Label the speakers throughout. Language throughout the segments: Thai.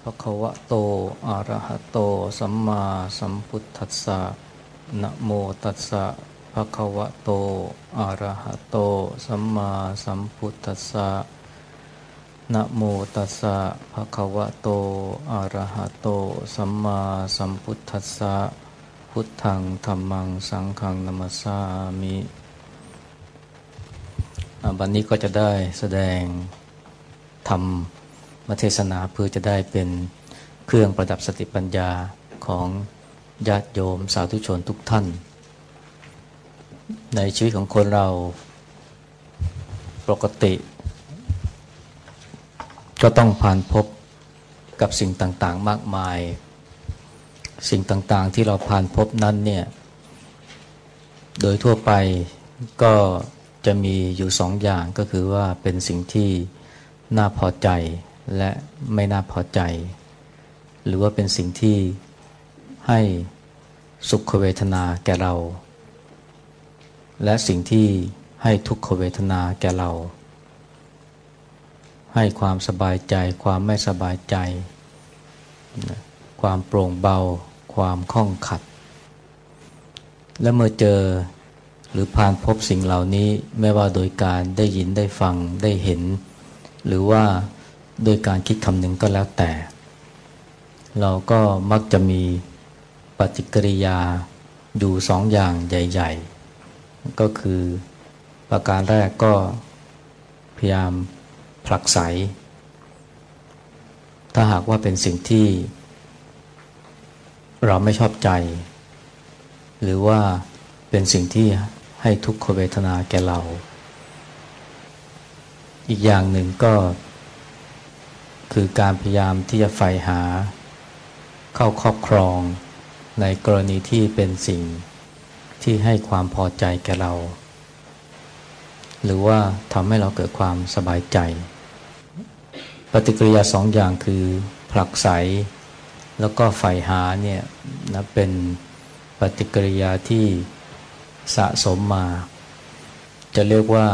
Speaker 1: สะภะคะวะโตอะระหะโต สัมมาสัมพุทธัสสะนะโมตัสสะภะคะวะโตอะระหะโต สัมมาสัมพุทธัสสะนะโมตัสสะภะคะวะโตอะระหะโต สัมมาสัมพุทธัสสะพุทธังธรรมังสังฆังนัมสามิบันนี้ก็จะได้แสดงธรรม มาเทศนาเพื่อจะได้เป็นเครื่องประดับสติปัญญาของญาติโยมสาธุชนทุกท่าน ในชีวิตของคนเราปกติ ก็ต้องผ่านพบกับสิ่งต่างๆ มากมาย สิ่งต่างๆที่เราผ่านพบนั้นเนี่ยโดยทั่วไปก็จะมีอยู่สองอย่างก็คือว่าเป็นสิ่งที่น่าพอใจ และไม่น่าพอใจ หรือว่าเป็นสิ่งที่ให้สุขเวทนาแก่เรา และสิ่งที่ให้ทุกขเวทนาแก่เรา ให้ความสบายใจ ความไม่สบายใจ ความโปร่งเบา ความคล่องขัด และเมื่อเจอหรือผ่านพบสิ่งเหล่านี้ไม่ว่าโดยการได้ยินได้ฟังได้เห็น หรือว่า โดยการคิดคำหนึ่งก็แล้วแต่ เราก็มักจะมีปฏิกิริยาอยู่สองอย่างใหญ่ ๆ ก็คือประการแรกก็พยายามผลักไส ถ้าหากว่าเป็นสิ่งที่ เราไม่ชอบใจ หรือว่าเป็นสิ่งที่ให้ทุกขเวทนาแก่เรา อีกอย่างหนึ่งก็ คือการพยายามที่จะใฝ่หา เข้าครอบครอง ในกรณีที่เป็นสิ่งที่ให้ความพอใจแก่เรา หรือว่าทำให้เราเกิดความสบายใจ ปฏิกิริยาสองอย่างคือผลักไส แล้วก็ใฝ่หาเนี่ยนะเป็นปฏิกิริยาที่สะสมมา จะเรียกว่า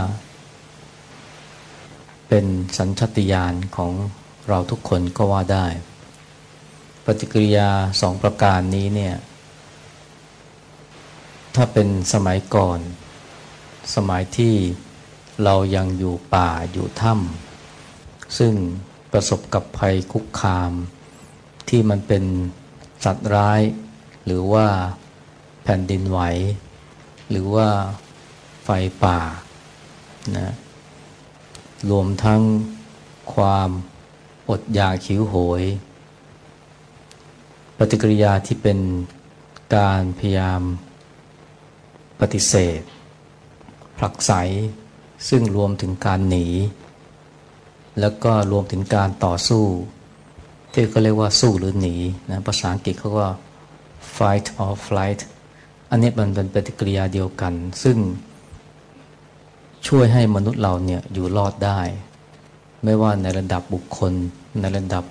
Speaker 1: เป็นสัญชตาตญาณของ เราทุกคนก็ว่าได้ ปฏิกิริยาสองประการนี้เนี่ย ถ้าเป็นสมัยก่อน สมัยที่เรายังอยู่ป่าอยู่ถ้ำซึ่งประสบกับภัยคุกคาม ที่มันเป็นสัตว์ร้าย หรือว่าแผ่นดินไหว หรือว่าไฟป่านะรวมทั้งความ อดอยากหิวโหย ปฏิกิริยาที่เป็นการพยายามปฏิเสธ ผลักไสซึ่งรวมถึงการหนี แล้วก็รวมถึงการต่อสู้ ที่เขาเรียกว่าสู้หรือหนีนะภาษาอังกฤษเขาว่า fight or flight อันนี้มันเป็นปฏิกิริยาเดียวกัน ซึ่งช่วยให้มนุษย์เราเนี่ยอยู่รอดได้ ไม่ว่าในระดับบุคคล ในระดับ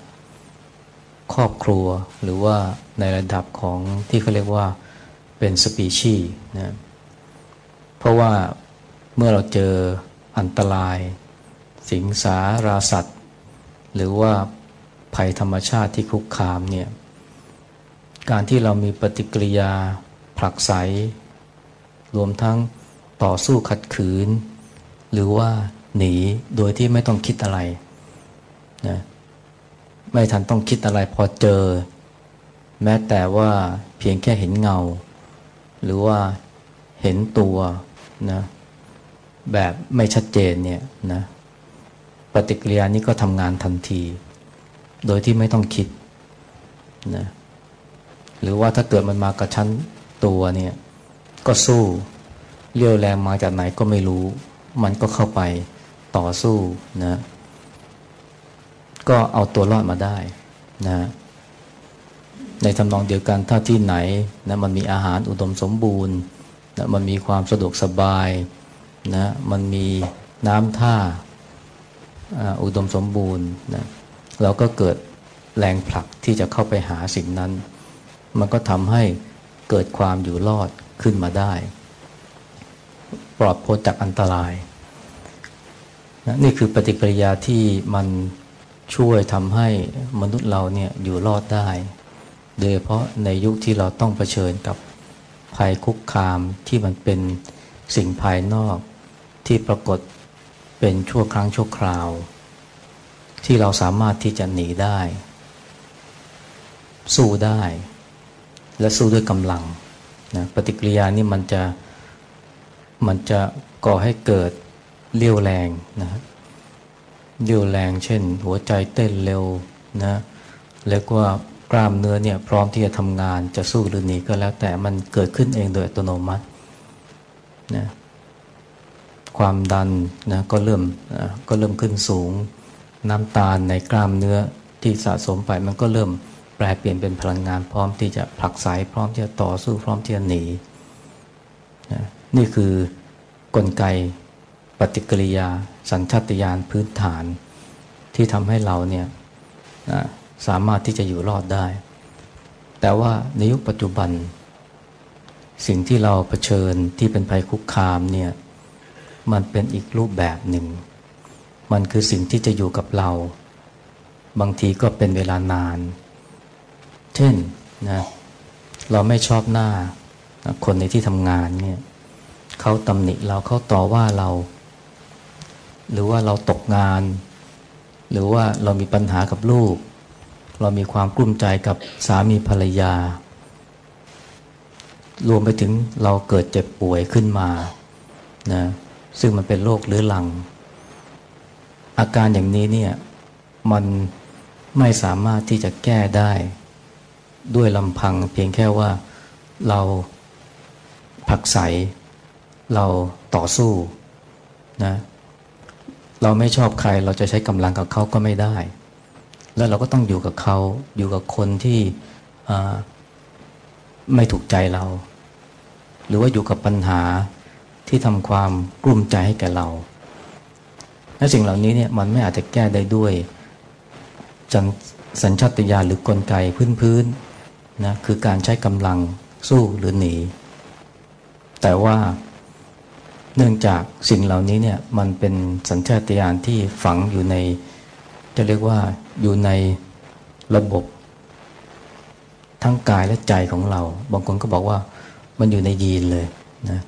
Speaker 1: ครอบครัว หรือว่าในระดับของที่เขาเรียกว่าเป็นสปีชีนะเพราะว่าเมื่อเราเจออันตราย สิงสาราสัตว์ หรือว่าภัยธรรมชาติที่คุกคามเนี่ยการที่เรามีปฏิกิริยาผลักไสรวมทั้งต่อสู้ขัดขืน หรือว่า หนีโดยที่ไม่ต้องคิดอะไรนะไม่ทันต้องคิดอะไรพอเจอ แม้แต่ว่าเพียงแค่เห็นเงา หรือว่าเห็นตัวนะแบบไม่ชัดเจนเนี่ยนะปฏิกิริยานี้ก็ทำงานทันที โดยที่ไม่ต้องคิดนะหรือว่าถ้าเกิดมันมากระชั้นตัวเนี่ยก็สู้เรี่ยวแรงมาจากไหนก็ไม่รู้ มันก็เข้าไป ต่อสู้นะ ก็เอาตัวรอดมาได้นะ ในทำนองเดียวกันถ้าที่ไหนนะมันมีอาหารอุดมสมบูรณ์นะมันมีความสะดวกสบายนะ มันมีน้ำท่าอุดมสมบูรณ์นะเราก็เกิดแรงผลักที่จะเข้าไปหาสิ่งนั้น มันก็ทำให้เกิดความอยู่รอดขึ้นมาได้ ปลอดพ้นจากอันตราย นี่คือปฏิกิริยาที่มันช่วยทำให้มนุษย์เราเนี่ยอยู่รอดได้ โดยเฉพาะในยุคที่เราต้องเผชิญกับภัยคุกคามที่มันเป็นสิ่งภายนอกที่ปรากฏเป็นชั่วครั้งชั่วคราว ที่เราสามารถที่จะหนีได้ สู้ได้ และสู้ด้วยกำลังนะปฏิกิริยานี่มันจะมันจะก่อให้เกิด เลี้ยวแรงนะเรี่ยวแรง เช่น หัวใจเต้นเร็วนะแล้วก็กล้ามเนื้อเนี่ยพร้อมที่จะทำงานจะสู้หรือหนีก็แล้วแต่มันเกิดขึ้นเองโดยอัตโนมัตินะความดันนะก็เริ่มก็เริ่มขึ้นสูง น้ำตาลในกล้ามเนื้อที่สะสมไปมันก็เริ่มแปลเปลี่ยนเป็นพลังงานพร้อมที่จะผลักไสพร้อมที่จะต่อสู้พร้อมที่จะหนีนะนี่คือกลไก ปฏิกิริยา สัญชาตญาณพื้นฐาน ที่ทำให้เราเนี่ยสามารถที่จะอยู่รอดได้ แต่ว่าในยุคปัจจุบัน สิ่งที่เราเผชิญที่เป็นภัยคุกคามเนี่ยมันเป็นอีกรูปแบบหนึ่ง มันคือสิ่งที่จะอยู่กับเรา บางทีก็เป็นเวลานาน เช่นนะเราไม่ชอบหน้าคนในที่ทำงานเนี่ยเขาตำหนิเราเขาต่อว่าเรา หรือว่าเราตกงาน หรือว่าเรามีปัญหากับลูก เรามีความกลุ้มใจกับสามีภรรยา รวมไปถึงเราเกิดเจ็บป่วยขึ้นมานะซึ่งมันเป็นโรคเรื้อรัง อาการอย่างนี้เนี่ยมันไม่สามารถที่จะแก้ได้ ด้วยลำพังเพียงแค่ว่าเราผักใสเราต่อสู้นะ เราไม่ชอบใคร เราจะใช้กำลังกับเขาก็ไม่ได้ แล้วเราก็ต้องอยู่กับเขาอยู่กับคนที่ไม่ถูกใจเรา หรือว่าอยู่กับปัญหาที่ทำความกลุ้มใจให้แก่เราและสิ่งเหล่านี้เนี่ยมันไม่อาจจะแก้ได้ด้วยสัญชาตญาณหรือกลไกพื้นๆนะคือการใช้กำลังสู้หรือหนี แต่ว่า เนื่องจากสิ่งเหล่านี้เนี่ยมันเป็นสัญชาตญาณที่ฝังอยู่ใน จะเรียกว่าอยู่ในระบบ ทั้งกายและใจของเรา บางคนก็บอกว่ามันอยู่ในยีนเลยนะ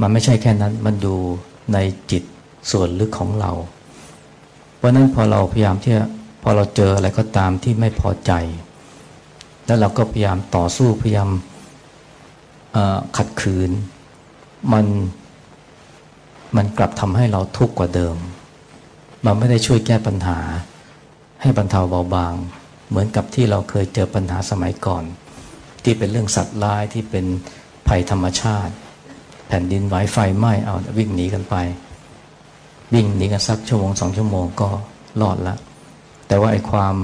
Speaker 1: มันไม่ใช่แค่นั้นมันอยู่ในจิตส่วนลึกของเรา เพราะนั้นพอเราพยายามที่พอเราเจออะไรก็ตามที่ไม่พอใจ แล้วเราก็พยายามต่อสู้พยายามขัดขืน มันมันกลับทำให้เราทุกข์กว่าเดิม มันไม่ได้ช่วยแก้ปัญหา ให้บรรเทาเบาบาง เหมือนกับที่เราเคยเจอปัญหาสมัยก่อน ที่เป็นเรื่องสัตว์ร้ายที่เป็นภัยธรรมชาติ แผ่นดินไหวไฟไหม้เอาวิ่งหนีกันไป วิ่งหนีกันสักชั่วโมงสองชั่วโมงก็รอดละ แต่ว่าไอ้ความ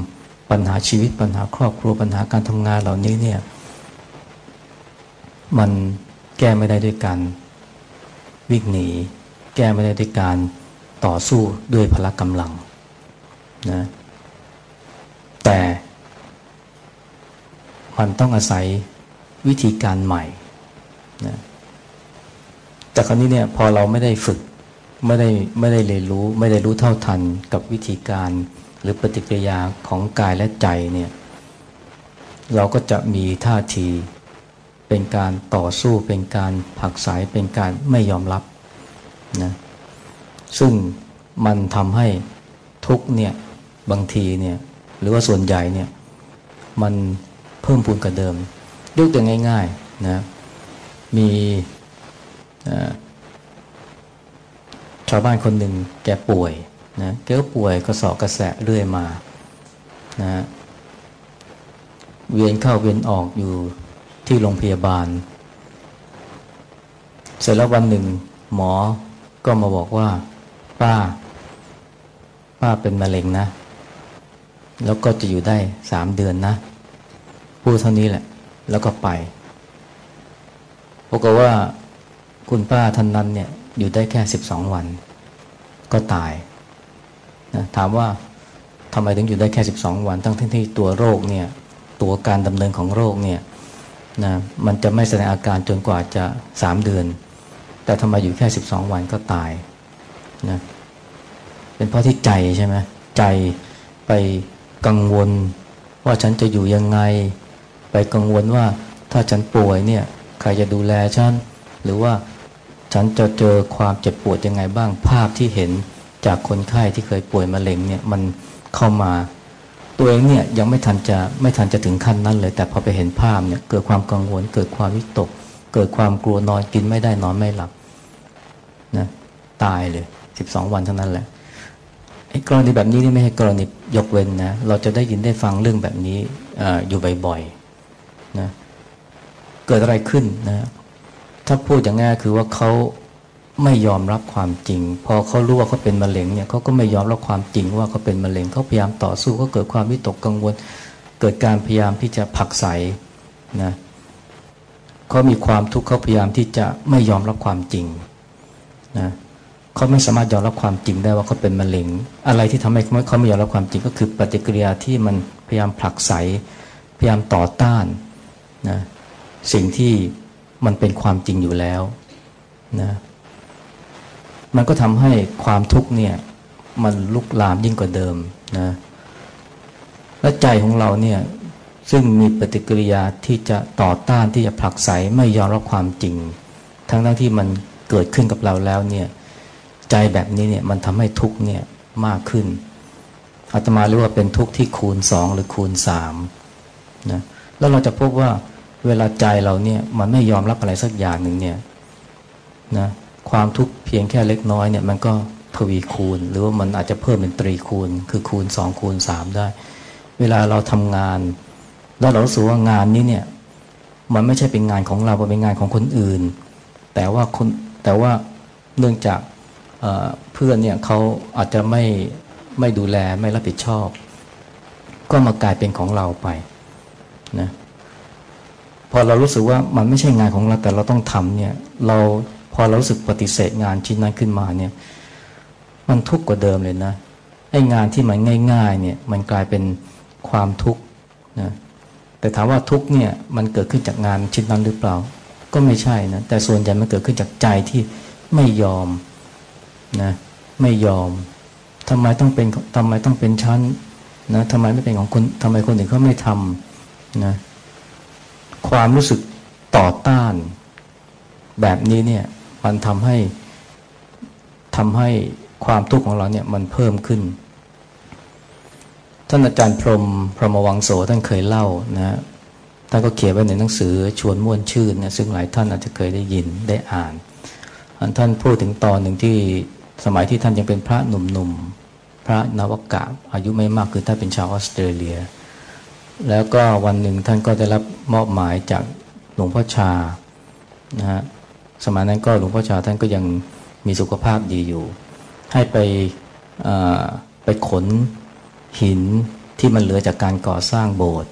Speaker 1: ปัญหาชีวิตปัญหาครอบครัวปัญหาการทำงานเหล่านี้เนี่ยมันแก้ไม่ได้ด้วยกัน วิ่งหนี แก้ไม่ได้ด้วยการต่อสู้ด้วยพละกำลังนะแต่มันต้องอาศัยวิธีการใหม่นะแต่คราวนี้เนี่ยพอเราไม่ได้ฝึกไม่ได้ไม่ได้เรียนรู้ ไม่ได้รู้เท่าทันกับวิธีการหรือปฏิกิริยาของกายและใจเนี่ย เราก็จะมีท่าที เป็นการต่อสู้เป็นการผักสายเป็นการไม่ยอมรับนะซึ่งมันทำให้ทุกเนี่ยบางทีเนี่ยหรือว่าส่วนใหญ่เนี่ยมันเพิ่มพูนกว่าเดิม ยกตัวง่ายๆนะมีชาวบ้านคนหนึ่งแกป่วยนะแกก็ป่วยกระสอบกระแสะเรื่อยมานะเวียนเข้าเวียนออกอยู่ ที่โรงพยาบาล เสร็จแล้ววันหนึ่ง หมอก็มาบอกว่า ป้า ป้าเป็นมะเร็งนะ แล้วก็จะอยู่ได้สามเดือนนะ พูดเท่านี้แหละ แล้วก็ไปปรากฏว่าคุณป้าท่านนั้นเนี่ยอยู่ได้แค่สิบสองวัน ก็ตายนะถามว่าทำไมถึงอยู่ได้แค่สิบสองวัน ทั้งที่ตัวโรคเนี่ย ตัวการดำเนินของโรคเนี่ย นะมันจะไม่แสดงอาการจนกว่าจะสามเดือน แต่ทำไมอยู่แค่สิบสองวันก็ตายนะเป็นเพราะที่ใจใช่ไหมใจไปกังวลว่าฉันจะอยู่ยังไง ไปกังวลว่าถ้าฉันป่วยเนี่ยใครจะดูแลฉันหรือว่าฉันจะเจอความเจ็บปวดยังไงบ้างภาพที่เห็นจากคนไข้ที่เคยป่วยมะเร็งเนี่ยมันเข้ามา ตัวเองเนี่ยยังไม่ทันจะไม่ทันจะถึงขั้นนั้นเลย แต่พอไปเห็นภาพเนี่ยเกิดความกังวล เกิดความวิตก เกิดความกลัวนอนกินไม่ได้นอนไม่หลับนะตายเลยสิบสองวันเท่านั้นแหละไอ้กรณีแบบนี้นี่ไม่ใช่กรณียกเว้นนะเราจะได้ยินได้ฟังเรื่องแบบนี้ออยู่บ่อยๆนะเกิดอะไรขึ้นนะถ้าพูดอย่างง่ายคือว่าเขา ไม่ยอมรับความจริง พอเขารู้ว่าเขาเป็นมะเร็งเนี่ยเขาก็ไม่ยอมรับความจริงว่าเขาเป็นมะเร็งเขาพยายามต่อสู้เขาเกิดความวิตกกังวล เกิดการพยายามที่จะผักใสนะเขามีความทุกข์เขาพยายามที่จะไม่ยอมรับความจริงนะเขาไม่สามารถยอมรับความจริงได้ว่าเขาเป็นมะเร็ง อะไรที่ทำให้เขาไม่ยอมรับความจริงก็คือปฏิกิริยาที่มันพยายามผลักใสพยายามต่อต้านนะสิ่งที่มันเป็นความจริงอยู่แล้วนะ มันก็ทำให้ความทุกข์เนี่ย มันลุกลามยิ่งกว่าเดิมนะ และใจของเราเนี่ย ซึ่งมีปฏิกิริยาที่จะต่อต้านที่จะผลักไสไม่ยอมรับความจริง ทั้งทั้งที่มันเกิดขึ้นกับเราแล้วเนี่ย ใจแบบนี้เนี่ยมันทำให้ทุกข์เนี่ยมากขึ้นอาตมาเรียกว่าเป็นทุกข์ที่คูณสองหรือคูณสามนะแล้วเราจะพบว่าเวลาใจเราเนี่ยมันไม่ยอมรับอะไรสักอย่างหนึ่งเนี่ยนะ ความทุกข์เพียงแค่เล็กน้อยเนี่ยมันก็ทวีคูณ หรือว่ามันอาจจะเพิ่มเป็นตรีคูณ คือคูณสองคูณสามได้ เวลาเราทำงาน แล้วเรารู้สูว่างานนี้เนี่ยมันไม่ใช่เป็นงานของเราเป็นงานของคนอื่น แต่ว่าคนแต่ว่าเนื่องจากเพื่อนเนี่ยเขาอาจจะไม่ไม่ดูแลไม่รับผิดชอบ ก็มากลายเป็นของเราไปนะพอเรารู้สึกว่ามันไม่ใช่งานของเราแต่เราต้องทำเนี่ยเรา พอเราสึกปฏิเสธงานชิ้นนั้นขึ้นมาเนี่ย มันทุกข์กว่าเดิมเลยนะไอ้งานที่มันง่ายๆเนี่ยมันกลายเป็นความทุกข์นะแต่ถามว่าทุกข์เนี่ยมันเกิดขึ้นจากงานชิ้นนั้นหรือเปล่า ก็ไม่ใช่นะแต่ส่วนใหญ่มันเกิดขึ้นจากใจที่ไม่ยอมนะไม่ยอมทำไมต้องเป็นทำไมต้องเป็นชั้นนะทำไมไม่เป็นของคนทำไมคนอื่นเขาไม่ทำนะความรู้สึกต่อต้าน แบบนี้เนี่ย มันทำให้ทำให้ความทุกข์ของเราเนี่ยมันเพิ่มขึ้น ท่านอาจารย์พรมพรหมวังโสท่านเคยเล่านะท่านก็เขียนไว้ในหนังสือชวนม่วนชื่นนะซึ่งหลายท่านอาจจะเคยได้ยินได้อ่านท่านพูดถึงตอนหนึ่งที่สมัยที่ท่านยังเป็นพระหนุ่มๆพระนวกะอายุไม่มากคือท่านเป็นชาวออสเตรเลีย แล้วก็วันหนึ่งท่านก็ได้รับมอบหมายจากหลวงพ่อชานะฮะ สมัยนั้นก็หลวงพ่อชาท่านก็ยังมีสุขภาพดีอยู่ ให้ไปไปขนหินที่มันเหลือจากการก่อสร้างโบสถ์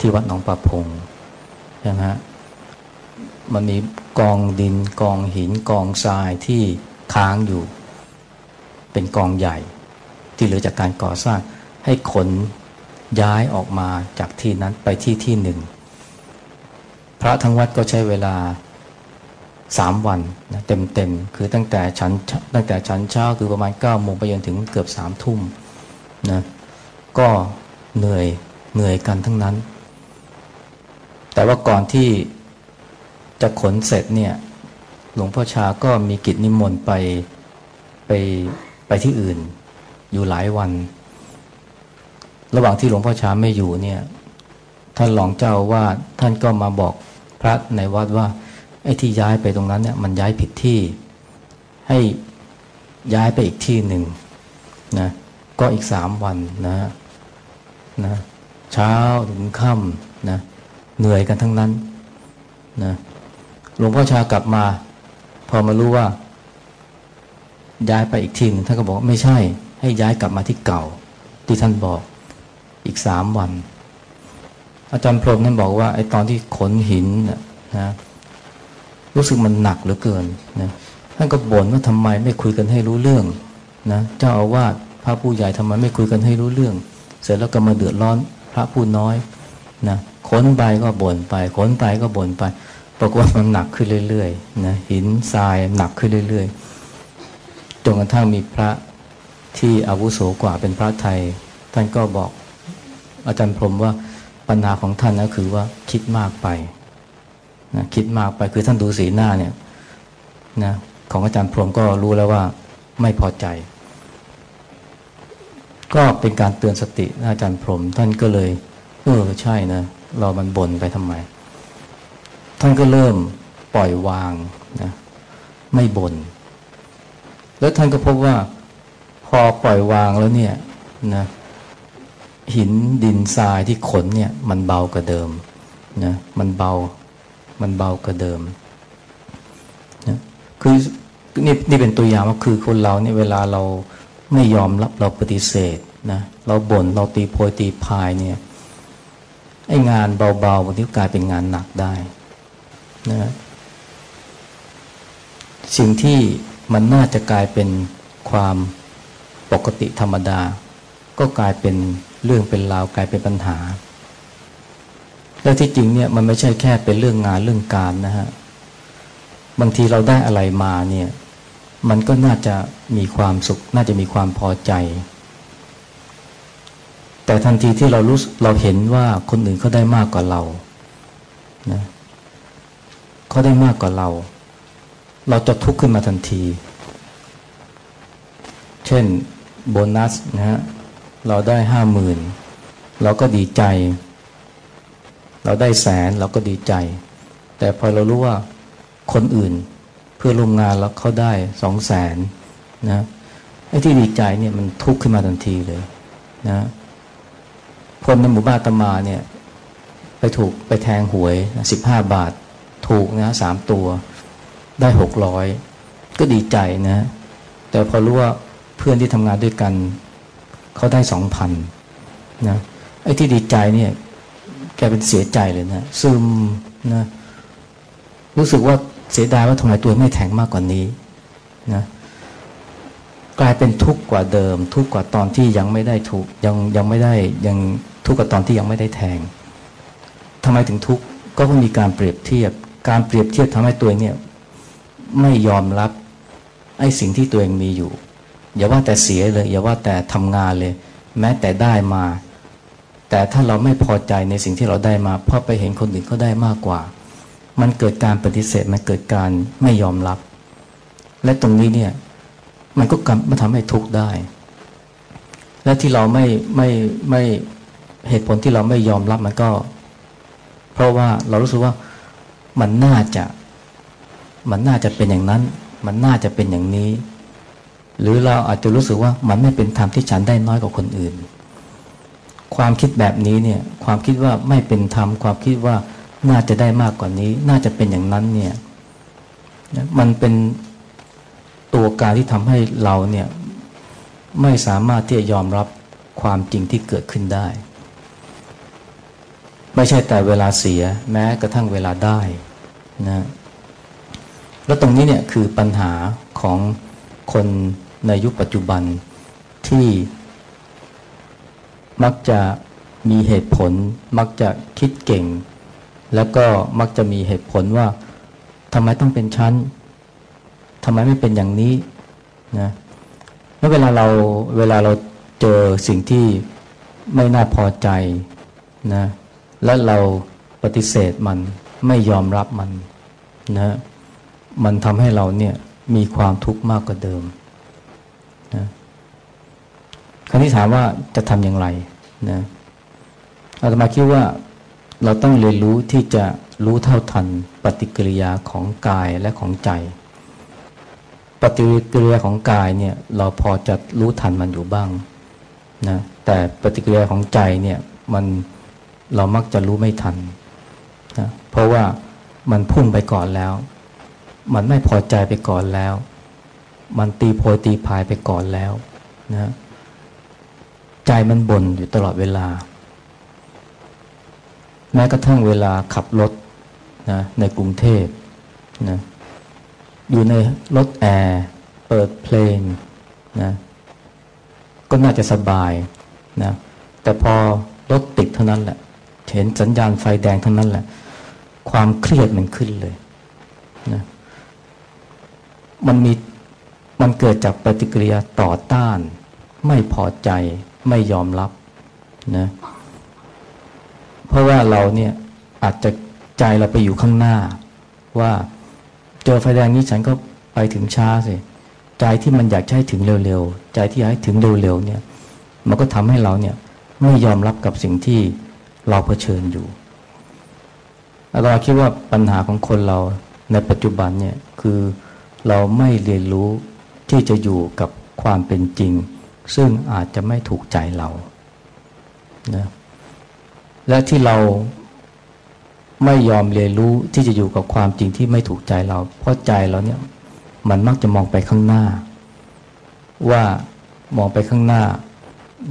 Speaker 1: ที่วัดหนองประพงใช่ไหมฮะมันมีกองดินกองหินกองทรายที่ค้างอยู่ เป็นกองใหญ่ ที่เหลือจากการก่อสร้าง ให้ขนย้ายออกมาจากที่นั้นไปที่ที่หนึ่ง พระทั้งวัดก็ใช้เวลา สามวันนะเต็มเต็มคือตั้งแต่ชั้นตั้งแต่ชั้นเช้าคือประมาณเก้าโมงไปจนถึงเกือบสามทุ่มนะก็เหนื่อยเหนื่อยกันทั้งนั้น แต่ว่าก่อนที่จะขนเสร็จเนี่ยหลวงพ่อชาก็มีกิจนิมนต์ไปไปไปที่อื่น อยู่หลายวัน ระหว่างที่หลวงพ่อชาไม่อยู่เนี่ยท่านหลองเจ้าว่าท่านก็มาบอกพระในวัดว่า อ้ที่ย้ายไปตรงนั้นเนี่ยมันย้ายผิดที่ ให้ย้ายไปอีกที่หนึ่งนะก็อีกสามวันนะนะเช้าถึงค่ำนะเหนื่อยกันทั้งนั้นนะหลวงพ่อชากลับมา พอมารู้ว่า ย้ายไปอีกที่นึงท่านก็บอกไม่ใช่ ให้ย้ายกลับมาที่เก่า ที่ท่านบอกอีกสามวัน อาจารย์พรมท่านบอกว่าไอ้ตอนที่ขนหินนะ รู้สึกมันหนักเหลือเกินนะท่านก็บ่นว่าทำไมไม่คุยกันให้รู้เรื่องนะเจ้าอาวาสพระผู้ใหญ่ทำไมไม่คุยกันให้รู้เรื่อง เสร็จแล้วก็มาเดือดร้อนพระผู้น้อยนะขนไปก็บ่นไปขนไปก็บ่นไปปรากฏว่ามันหนักขึ้นเรื่อยๆนะหินทรายหนักขึ้นเรื่อยๆจนกระทั่งมีพระที่อาวุโสกว่าเป็นพระไทย ท่านก็บอกอาจารย์พรมว่าปัญหาของท่านนะคือว่าคิดมากไป นะคิดมากไปคือท่านดูสีหน้าเนี่ยนะของอาจารย์พรมก็รู้แล้วว่าไม่พอใจ ก็เป็นการเตือนสติอาจารย์พรมท่านก็เลยเออใช่นะเรามันบ่นไปทำไม ท่านก็เริ่มปล่อยวางนะไม่บน่นแล้วท่านก็พบว่าพอปล่อยวางแล้วเนี่ยนะหินดินทรายที่ขนเนี่ย มันเบากว่าเดิมนะมันเบา มันเบากว่าเดิมนะคือนี่นี่เป็นตัวอย่างว่าคือคนเราเนี่ยเวลาเราไม่ยอมรับเราปฏิเสธนะเราบน่นเราตีโพยตีพายเนี่ยไอ้งานเบาๆบางทีกลายเป็นงานหนักได้นะสิ่งที่มันน่าจะกลายเป็นความปกติธรรมดา ก็กลายเป็นเรื่องเป็นราวกลายเป็นปัญหา แล้วที่จริงเนี่ยมันไม่ใช่แค่เป็นเรื่องงานเรื่องการนะฮะบางทีเราได้อะไรมาเนี่ยมันก็น่าจะมีความสุข น่าจะมีความพอใจ แต่ทันทีที่เรารู้เราเห็นว่าคนอื่นเขาได้มากกว่าเรานะเขาได้มากกว่าเรา เราจะทุกข์ขึ้นมาทันที เช่นโบนัสนะฮะเราได้ห้าหมื่นเราก็ดีใจ เราได้แสนเราก็ดีใจ แต่พอเรารู้ว่าคนอื่นเพื่อร่วมงานแล้วเขาได้สองแสนนะไอ้ที่ดีใจเนี่ยมันทุกข์ขึ้นมาทันทีเลยนะคนในหมู่บ้านตมาเนี่ยไปถูกไปแทงหวยสิบห้าบาท ถูกนะสามตัว ได้หกร้อยก็ดีใจนะ แต่พอรู้ว่าเพื่อนที่ทำงานด้วยกัน เขาได้สองพันนะไอ้ที่ดีใจเนี่ย แกเป็นเสียใจเลยนะซึมนะรู้สึกว่าเสียดายว่าทำไมตัวไม่แข็งมากกว่านี้นะกลายเป็นทุกข์กว่าเดิม ทุกข์กว่าตอนที่ยังไม่ได้ถูกยังยังไม่ได้ยังทุกข์กว่าตอนที่ยังไม่ได้แทงทำไมถึงทุกข์ก็เพราะมีการเปรียบเทียบ การเปรียบเทียบทำให้ตัวเองเนี่ยไม่ยอมรับไอ้สิ่งที่ตัวเองมีอยู่ อย่าว่าแต่เสียเลย อย่าว่าแต่ทำงานเลย แม้แต่ได้มา แต่ถ้าเราไม่พอใจในสิ่งที่เราได้มาเพราะไปเห็นคนอื่นเขาได้มากกว่า มันเกิดการปฏิเสธมันเกิดการไม่ยอมรับ และตรงนี้เนี่ยมันก็กำมาทำให้ทุกข์ได้ และที่เราไม่ไม่ไม่เหตุผลที่เราไม่ยอมรับมันก็ เพราะว่าเรารู้สึกว่ามันน่าจะ มันน่าจะเป็นอย่างนั้น มันน่าจะเป็นอย่างนี้ หรือเราอาจจะรู้สึกว่ามันไม่เป็นธรรมที่ฉันได้น้อยกว่าคนอื่น ความคิดแบบนี้เนี่ยความคิดว่าไม่เป็นธรรมความคิดว่าน่าจะได้มากกว่านี้ น่าจะเป็นอย่างนั้นเนี่ยมันเป็นตัวการที่ทำให้เราเนี่ยไม่สามารถที่จะยอมรับความจริงที่เกิดขึ้นได้ ไม่ใช่แต่เวลาเสียแม้กระทั่งเวลาได้นะแล้วตรงนี้เนี่ยคือปัญหาของคนในยุคปัจจุบันที่ มักจะมีเหตุผล มักจะคิดเก่ง แล้วก็มักจะมีเหตุผลว่าทำไมต้องเป็นชั้นทำไมไม่เป็นอย่างนี้นะเมื่อเวลาเราเวลาเราเจอสิ่งที่ไม่น่าพอใจนะและเราปฏิเสธมันไม่ยอมรับมันนะมันทำให้เราเนี่ยมีความทุกข์มากกว่าเดิมนะ คำที่ถามว่าจะทำอย่างไรนะอาตมาคิดว่าเราต้องเรียนรู้ที่จะรู้เท่าทันปฏิกิริยาของกายและของใจ ปฏิกิริยาของกายเนี่ยเราพอจะรู้ทันมันอยู่บ้างนะแต่ปฏิกิริยาของใจเนี่ยมันเรามักจะรู้ไม่ทันนะเพราะว่ามันพุ่งไปก่อนแล้ว มันไม่พอใจไปก่อนแล้ว มันตีโพยตีพายไปก่อนแล้วนะ ใจมันบ่นอยู่ตลอดเวลา แม้กระทั่งเวลาขับรถนะในกรุงเทพนะอยู่ในรถแอร์เปิดเพลงนะก็น่าจะสบายนะแต่พอรถติดเท่านั้นแหละ เห็นสัญญาณไฟแดงเท่านั้นแหละ ความเครียดมันขึ้นเลยนะมันมีมันเกิดจากปฏิกิริยาต่อต้าน ไม่พอใจ ไม่ยอมรับนะ เพราะว่าเราเนี่ยอาจจะใจเราไปอยู่ข้างหน้า ว่าเจอไฟแดงนี้ฉันก็ไปถึงช้าสิใจที่มันอยากให้ถึงเร็วๆใจที่อยากให้ถึงเร็วๆเนี่ย มันก็ทำให้เราเนี่ยไม่ยอมรับกับสิ่งที่เราเผชิญอยู่เราคิดว่าปัญหาของคนเราในปัจจุบันเนี่ยคือเราไม่เรียนรู้ที่จะอยู่กับความเป็นจริง ซึ่งอาจจะไม่ถูกใจเรานะและที่เราไม่ยอมเรียนรู้ที่จะอยู่กับความจริงที่ไม่ถูกใจเรา เพราะใจเราเนี่ยมันมักจะมองไปข้างหน้า ว่ามองไปข้างหน้า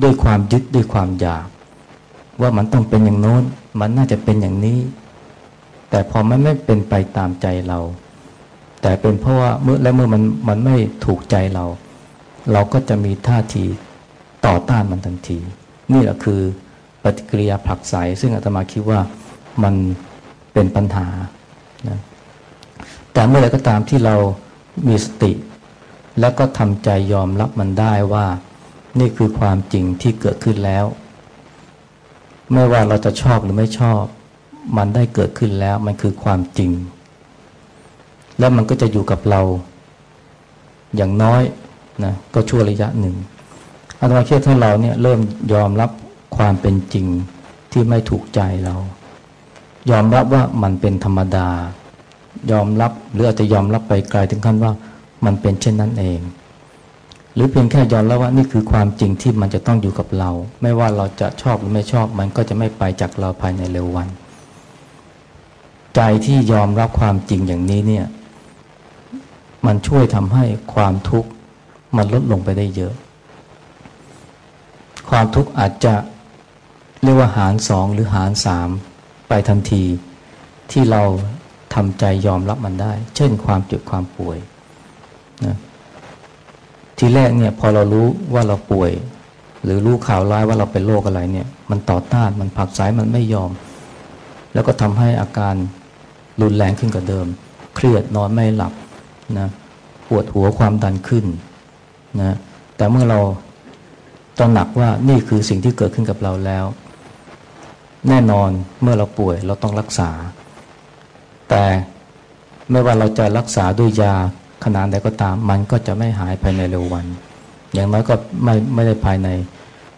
Speaker 1: ด้วยความยึดด้วยความอยาก ว่ามันต้องเป็นอย่างโน้น มันน่าจะเป็นอย่างนี้ แต่พอมันไม่เป็นไปตามใจเรา แต่เป็นเพราะว่าเมื่อและเมื่อมันมันไม่ถูกใจเรา เราก็จะมีท่าทีต่อต้านมันทันที นี่แหละคือปฏิกิริยาผลักไสซึ่งอาตมาคิดว่ามันเป็นปัญหานะแต่เมื่อไรก็ตามที่เรามีสติ แล้วก็ทำใจยอมรับมันได้ว่า นี่คือความจริงที่เกิดขึ้นแล้ว ไม่ว่าเราจะชอบหรือไม่ชอบ มันได้เกิดขึ้นแล้ว มันคือความจริง แล้วมันก็จะอยู่กับเรา อย่างน้อย นะก็ชั่วระยะหนึ่งอาตมาเชื่อถ้าเราเนี่ยเริ่มยอมรับความเป็นจริงที่ไม่ถูกใจเรา ยอมรับว่ามันเป็นธรรมดา ยอมรับหรืออาจจะยอมรับไปไกลถึงขั้นว่ามันเป็นเช่นนั้นเอง หรือเพียงแค่ยอมรับว่านี่คือความจริงที่มันจะต้องอยู่กับเรา ไม่ว่าเราจะชอบหรือไม่ชอบ มันก็จะไม่ไปจากเราภายในเร็ววัน ใจที่ยอมรับความจริงอย่างนี้เนี่ยมันช่วยทำให้ความทุกข์ มันลดลงไปได้เยอะ ความทุกข์อาจจะเรียกว่าหารสองหรือหารสามไปทันทีที่เราทำใจยอมรับมันได้ เช่นความเจ็บความป่วยนะทีแรกเนี่ยพอเรารู้ว่าเราป่วย หรือรู้ข่าวร้ายว่าเราเป็นโรคอะไรเนี่ย มันต่อต้านมันผักสายมันไม่ยอม แล้วก็ทำให้อาการรุนแรงขึ้นกว่าเดิม เครียดนอนไม่หลับนะปวดหัวความดันขึ้น นะแต่เมื่อเราตระหนักว่านี่คือสิ่งที่เกิดขึ้นกับเราแล้ว แน่นอนเมื่อเราป่วยเราต้องรักษา แต่ไม่ว่าเราจะรักษาด้วยยาขนาดใดก็ตาม มันก็จะไม่หายภายในเร็ววัน อย่างน้อยก็ไม่ไม่ได้ภายใน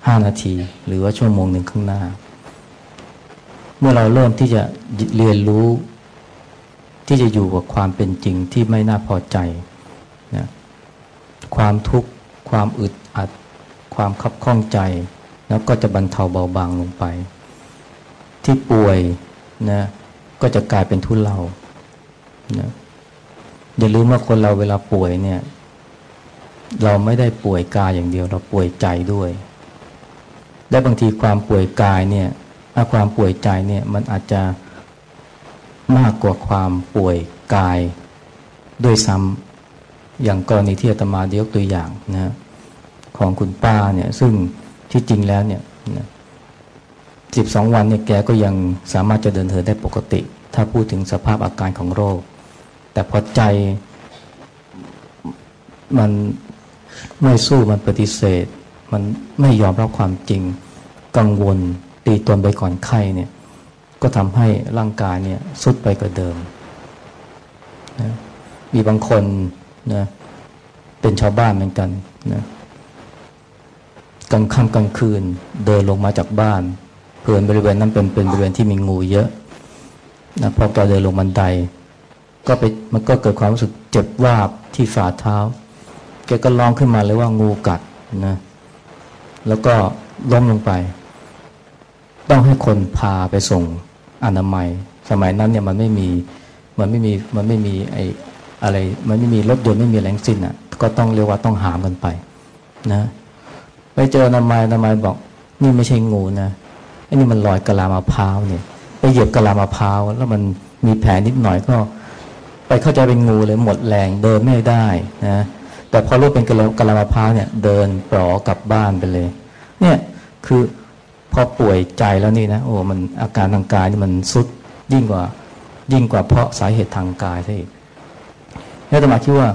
Speaker 1: ห้านาที หรือว่าชั่วโมงหนึ่งข้างหน้า เมื่อเราเริ่มที่จะเรียนรู้ ที่จะอยู่กับความเป็นจริงที่ไม่น่าพอใจ ความทุกข์ความอึดอัด ความคับข้องใจ แล้วก็จะบรรเทาเบาบางลงไป ที่ป่วยนะก็จะกลายเป็นทุเลานะอย่าลืมว่าคนเราเวลาป่วยเนี่ย เราไม่ได้ป่วยกายอย่างเดียว เราป่วยใจด้วย และบางทีความป่วยกายเนี่ยความป่วยใจเนี่ยมันอาจจะมากกว่าความป่วยกายด้วยซ้ำ อย่างกรณีที่อาตมาเดียกตัวอย่างนะของคุณป้าเนี่ยซึ่งที่จริงแล้วเนี่ยสิบสองวันเนี่ยแกก็ยังสามารถจะเดินเหินได้ปกติ ถ้าพูดถึงสภาพอาการของโรค แต่พอใจมันไม่สู้มันปฏิเสธ มันไม่ยอมรับความจริง กังวลตีตนไปก่อนไข้เนี่ยก็ทำให้ร่างกายเนี่ยสุดไปกว่าเดิมนะมีบางคน นะเป็นชาวบ้านเหมือนกันนะกลางค่ำกลางคืนเดินลงมาจากบ้าน เพื่อนบริเวณนั้นเป็นเป็นบริเวณที่มีงูเยอะนะพอแกเดินลงบันได ก็ไปมันก็เกิดความรู้สึกเจ็บวาบที่ฝ่าเท้า แกก็ร้องขึ้นมาเลยว่างูกัดนะแล้วก็ล้มลงไป ต้องให้คนพาไปส่งอนามัย สมัยนั้นเนี่ยมันไม่มีมันไม่มีมันไม่มีไอ อะไร มันไม่มีรถยนต์ไม่มีแหล่งสิ้นอะ ก็ต้องเรียกว่าต้องหามกันไป นะไปเจอนามัยนามัยบอก นี่ไม่ใช่งูนะไอ้นี่มันลอยกะลามะพร้าวเนี่ย ไปเหยียบกะลามะพร้าวแล้วมันมีแผลนิดหน่อยก็ ไปเข้าใจเป็นงูเลยหมดแรงเดินไม่ได้นะ แต่พอรู้เป็นกะลากะลามะพร้าวเนี่ย เดินปลอกลับบ้านไปเลย เนี่ยคือพอป่วยใจแล้วนี่นะโอ้มันอาการทางกายนี่มันสุดยิ่งกว่ายิ่งกว่าเพราะสาเหตุทางกายซะอีก นี่ตมาคิดว่า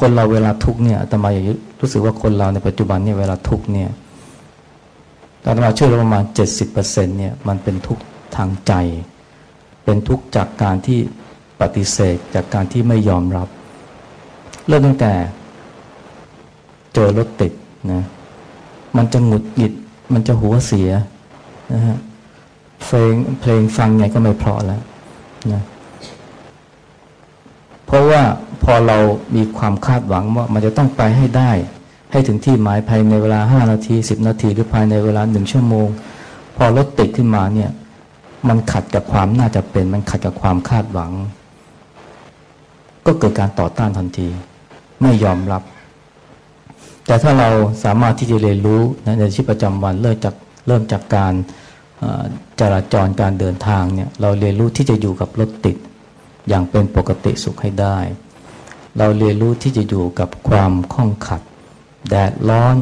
Speaker 1: คนเราเวลาทุกเนี่ยตมาอยากรู้สึกว่าคนเราในปัจจุบันเนี่ยเวลาทุกเนี่ยตมาเชื่อว่าประมาณเจ็ดสิบเปอร์เซ็นเนี่ยมันเป็นทุกทางใจ เป็นทุกจากการที่ปฏิเสธจากการที่ไม่ยอมรับ เริ่มตั้งแต่เจอรถติดนะมันจะหงุดหงิด มันจะหัวเสียนะฮะเพลงเพลงฟังไงก็ไม่เพราะแล้วนะ เพราะว่าพอเรามีความคาดหวังว่ามันจะต้องไปให้ได้ ให้ถึงที่หมายภายในเวลาห้านาทีสิบนาที หรือภายในเวลาหนึ่งชั่วโมง พอรถติดขึ้นมาเนี่ยมันขัดกับความน่าจะเป็นมันขัดกับความคาดหวัง ก็เกิดการต่อต้านทันที ไม่ยอมรับ แต่ถ้าเราสามารถที่จะเรียนรู้ในชีวิตประจำวันเริ่มจากเริ่มจากการจราจรการเดินทางเนี่ยเราเรียนรู้ที่จะอยู่กับรถติด อย่างเป็นปกติสุขให้ได้ เราเรียนรู้ที่จะอยู่กับความข้องขัด แดดร้อน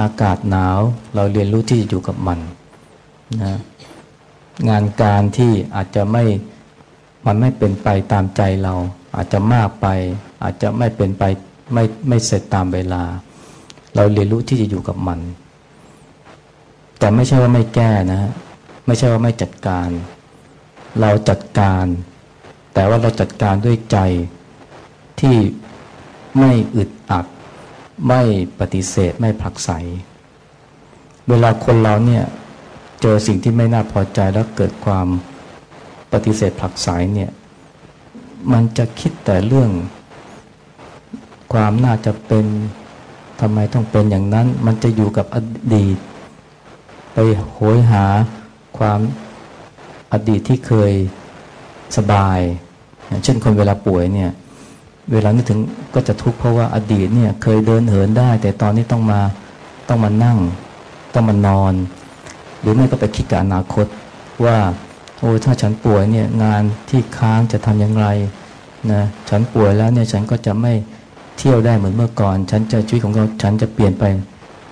Speaker 1: อากาศหนาว เราเรียนรู้ที่จะอยู่กับมันนะงานการที่อาจจะไม่มันไม่เป็นไปตามใจเรา อาจจะมากไป อาจจะไม่เป็นไปไม่ไม่เสร็จตามเวลา เราเรียนรู้ที่จะอยู่กับมัน แต่ไม่ใช่ว่าไม่แก้นะฮะไม่ใช่ว่าไม่จัดการ เราจัดการ แต่ว่าเราจัดการด้วยใจที่ไม่อึดอัด ไม่ปฏิเสธไม่ผลักไส เวลาคนเราเนี่ยเจอสิ่งที่ไม่น่าพอใจแล้วเกิดความปฏิเสธผลักไสเนี่ยมันจะคิดแต่เรื่อง ความน่าจะเป็นทำไมต้องเป็นอย่างนั้น มันจะอยู่กับอดีต ไปโหยหาความอดีตที่เคย สบาย เช่นคนเวลาป่วยเนี่ย เวลานึกถึงก็จะทุกข์เพราะว่าอดีตเนี่ยเคยเดินเหินได้ แต่ตอนนี้ต้องมาต้องมานั่ง ต้องมานอน หรือไม่ก็ไปคิดกับอนาคตว่าโอ้ถ้าฉันป่วยเนี่ยงานที่ค้างจะทำอย่างไรนะฉันป่วยแล้วเนี่ยฉันก็จะไม่เที่ยวได้เหมือนเมื่อก่อน ฉันจะชีวิตของเราฉันจะเปลี่ยนไป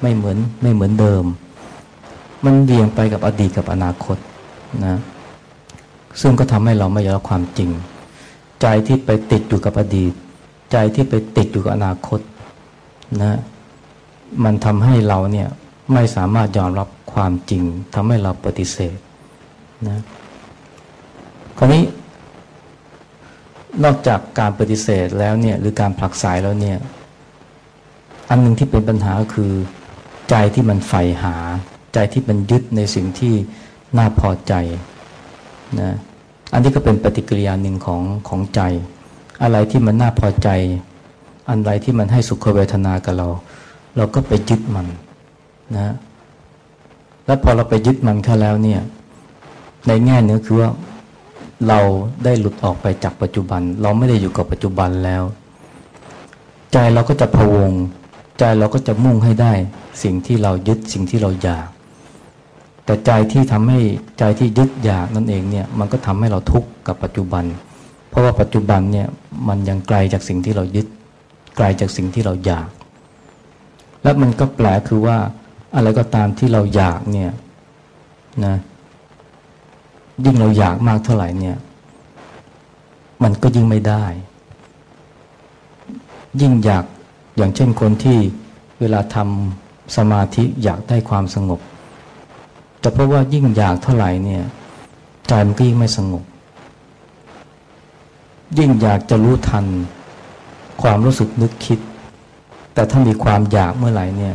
Speaker 1: ไม่เหมือนไม่เหมือนเดิม มันเบี่ยงไปกับอดีตกับอนาคตนะ ซึ่งก็ทำให้เราไม่ยอมรับความจริง ใจที่ไปติดอยู่กับอดีต ใจที่ไปติดอยู่กับอนาคตนะมันทำให้เราเนี่ยไม่สามารถยอมรับความจริงทำให้เราปฏิเสธนะคราวนี้ นอกจากการปฏิเสธแล้วเนี่ยหรือการผลักสายแล้วเนี่ย อันหนึ่งที่เป็นปัญหาคือ ใจที่มันใฝ่หา ใจที่มันยึดในสิ่งที่น่าพอใจ นะอันนี้ก็เป็นปฏิกิริยาหนึ่งของของใจ อะไรที่มันน่าพอใจ อันไรที่มันให้สุขเวทนากับเรา เราก็ไปยึดมันนะแล้วพอเราไปยึดมันเข้าแล้วเนี่ยในแง่เนื้อคือว่าเราได้หลุดออกไปจากปัจจุบัน เราไม่ได้อยู่กับปัจจุบันแล้ว ใจเราก็จะพวง ใจเราก็จะมุ่งให้ได้ สิ่งที่เรายึดสิ่งที่เราอยาก แต่ใจที่ทำให้ใจที่ยึดอยากนั่นเองเนี่ยมันก็ทำให้เราทุกข์กับปัจจุบัน เพราะว่าปัจจุบันเนี่ยมันยังไกลจากสิ่งที่เรายึดไกลจากสิ่งที่เราอยาก และมันก็แปลคือว่าอะไรก็ตามที่เราอยากเนี่ยนะยิ่งเราอยากมากเท่าไหร่เนี่ย มันก็ยิ่งไม่ได้ ยิ่งอยากอย่างเช่นคนที่เวลาทำสมาธิอยากได้ความสงบ แต่เพราะว่ายิ่งอยากเท่าไหร่เนี่ยใจมันก็ยิ่งไม่สงบ ยิ่งอยากจะรู้ทัน ความรู้สึกนึกคิด แต่ถ้ามีความอยากเมื่อไหร่เนี่ย